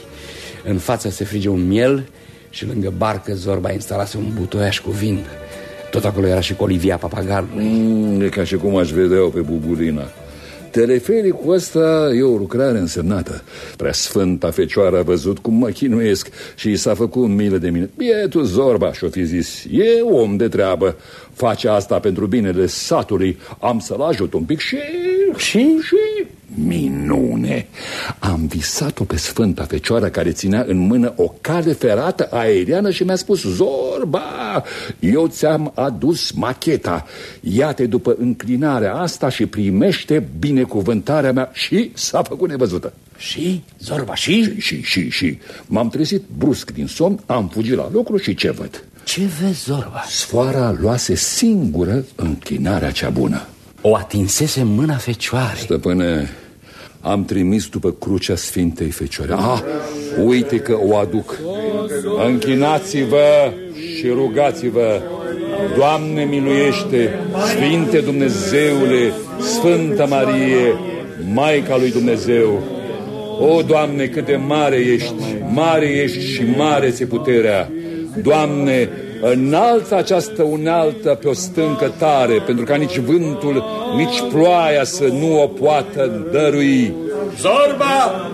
În față se frige un miel Și lângă barcă Zorba instalase un butoiaș cu vin. Tot acolo era și colivia papagalului. Mm, E ca și cum aș vedea-o pe Bubulina Telefericul ăsta e o lucrare însemnată. Prea sfânta fecioară a văzut cum mă chinuiesc Și i s-a făcut milă de mine. Bietul Zorba și-o fi zis E om de treabă. Face asta pentru binele satului. Am să-l ajut un pic și... Și? Și... Minune! Am visat-o pe Sfânta Fecioară care ținea în mână o cale ferată aeriană și mi-a spus Zorba, eu ți-am adus macheta Ia-te după înclinarea asta și primește binecuvântarea mea Și s-a făcut nevăzută Și? Zorba, și? Și, și, și, și. M-am trezit brusc din somn, am fugit la lucru și ce văd? Ce vezi, Zorba? Sfoara luase singură înclinarea cea bună O atinsese mâna fecioarei. Stăpâne, am trimis după crucea Sfintei Fecioare. Ah, uite că o aduc. Închinați-vă și rugați-vă. Doamne miluiește, Sfinte Dumnezeule, Sfântă Marie, Maica lui Dumnezeu. O, Doamne, cât de mare ești, mare ești și mare ți puterea. Doamne, înalță această unealtă pe o stâncă tare, pentru ca nici vântul, nici ploaia să nu o poată dărui. Zorba!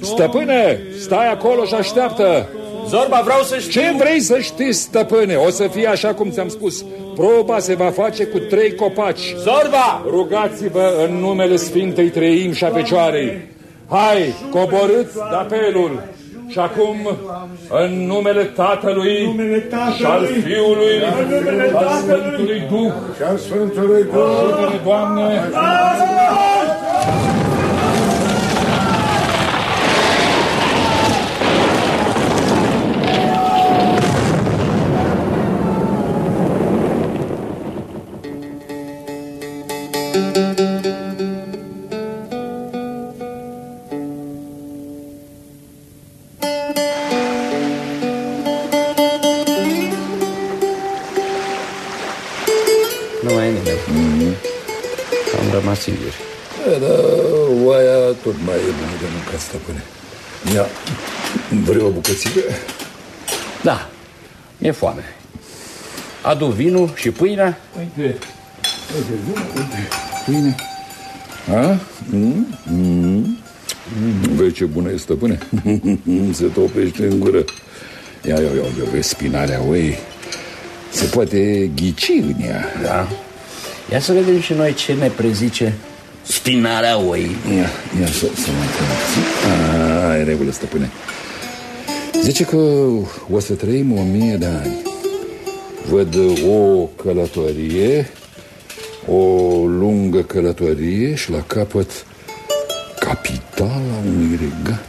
Stăpâne, stai acolo și așteaptă. Zorba, vreau să știu... Ce vrei să știi, stăpâne? O să fie așa cum ți-am spus. Proba se va face cu trei copaci. Zorba! Rugați-vă în numele Sfintei Treim și a Fecioarei. Hai, coborâți de apelul. Și acum, în numele Tatălui, numele Tatălui și al Fiului și al Sfântului Duh. Și al Sfântului Duh, ajută-ne, Doamne! Adu vinul și pâinea Uite, uite vinul, uite pâine A? Mm? Mm? Mm. Vezi ce bună e, stăpâne? Se topește în gură Ia, ia, ia, ia vezi spinarea oei Se poate ghici în ea Da Ia să vedem și noi ce ne prezice spinarea oii Ia, ia să, să mă întreb A, e regulă, stăpâne Zice că o să trăim o mie de ani Văd o călătorie O lungă călătorie Și la capăt Capitala unui regat.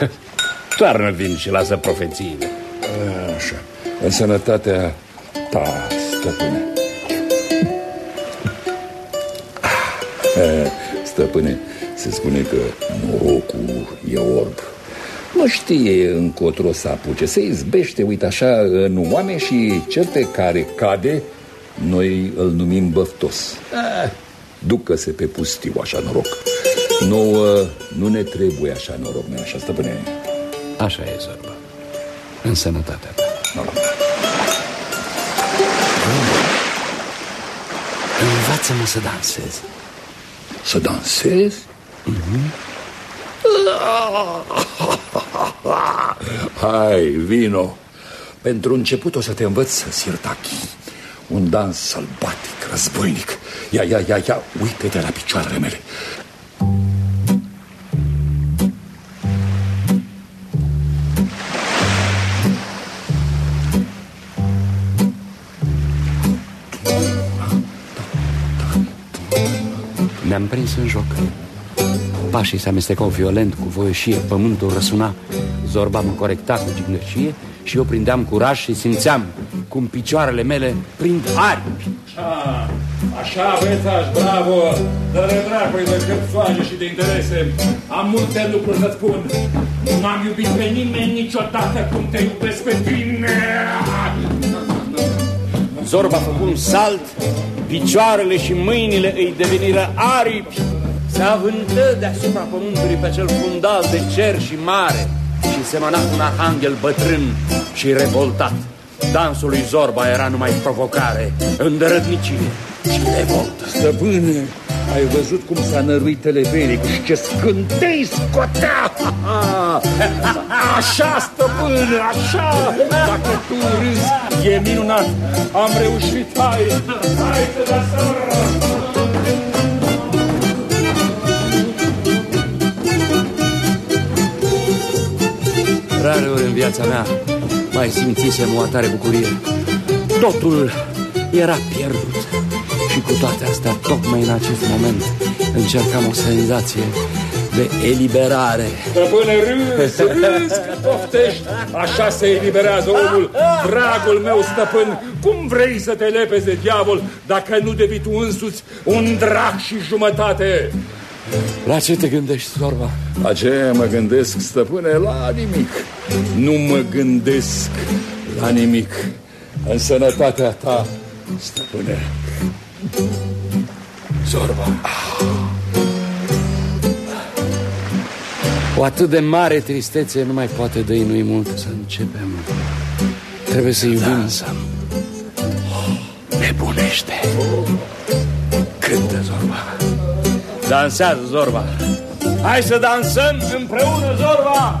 Toarnă vin și lasă profețiile. Așa. În sănătatea ta, stăpâne. Stăpâne, se spune că norocul e orb Nu știe încotro să apuce Se izbește, uite așa, în oameni și cel pe care cade Noi îl numim băftos ah, Ducă-se pe pustiu așa noroc Nouă nu ne trebuie așa noroc, nu așa, stăpâne? Așa e, Zorba În sănătatea ta Noroc. Învață-mă să dansez Să dansez? mm-hmm. Hai, vino. Pentru început o să te învăț să sirtachi Un dans sălbatic, războinic. Ia, ia, ia, ia, uite de la picioarele mele. Ne-am prins în joc Pașii se amestecau violent cu voieșie Pământul răsuna Zorba mă corecta cu gignoșie și eu prindeam curaj și simțeam cum picioarele mele prind aripi. Așa, așa, bețaș, bravo! Dă-le dracului de cărțoage și de interese. Am multe lucruri să spun. Nu am iubit pe nimeni niciodată cum te iubesc pe tine. Zorba a făcut un salt, picioarele și mâinile îi deveniră aripi. Se avântă deasupra pământului pe acel fundal de cer și mare și semăna un arhanghel bătrân și revoltat. Dansul lui Zorba era numai provocare, îndărătnicie și revoltă. Stăpâne, ai văzut cum s-a năruit telefericul și ce scântei scotea? Așa, stăpâne, așa! Dacă tu râzi, e minunat! Am reușit, hai! Hai să Rare ori în viața mea mai simțisem o atare bucurie. Totul era pierdut. Și cu toate astea, tocmai în acest moment, încercam o senzație de eliberare. Stăpâne, râzi, râzi că poftești. Așa se eliberează omul, dragul meu stăpân. Cum vrei să te lepezi de diavol dacă nu devii tu însuți un drac și jumătate? La ce te gândești, Sorba? La ce mă gândesc, stăpâne? La nimic. Nu mă gândesc la nimic. În sănătatea ta, stăpâne. Zorba. O atât de mare tristețe nu mai poate dăinui mult să începem. Trebuie să iubim. Dansăm. Nebunește. Cântă, Zorba. Dansează, Zorba. Hai să dansăm împreună, Zorba!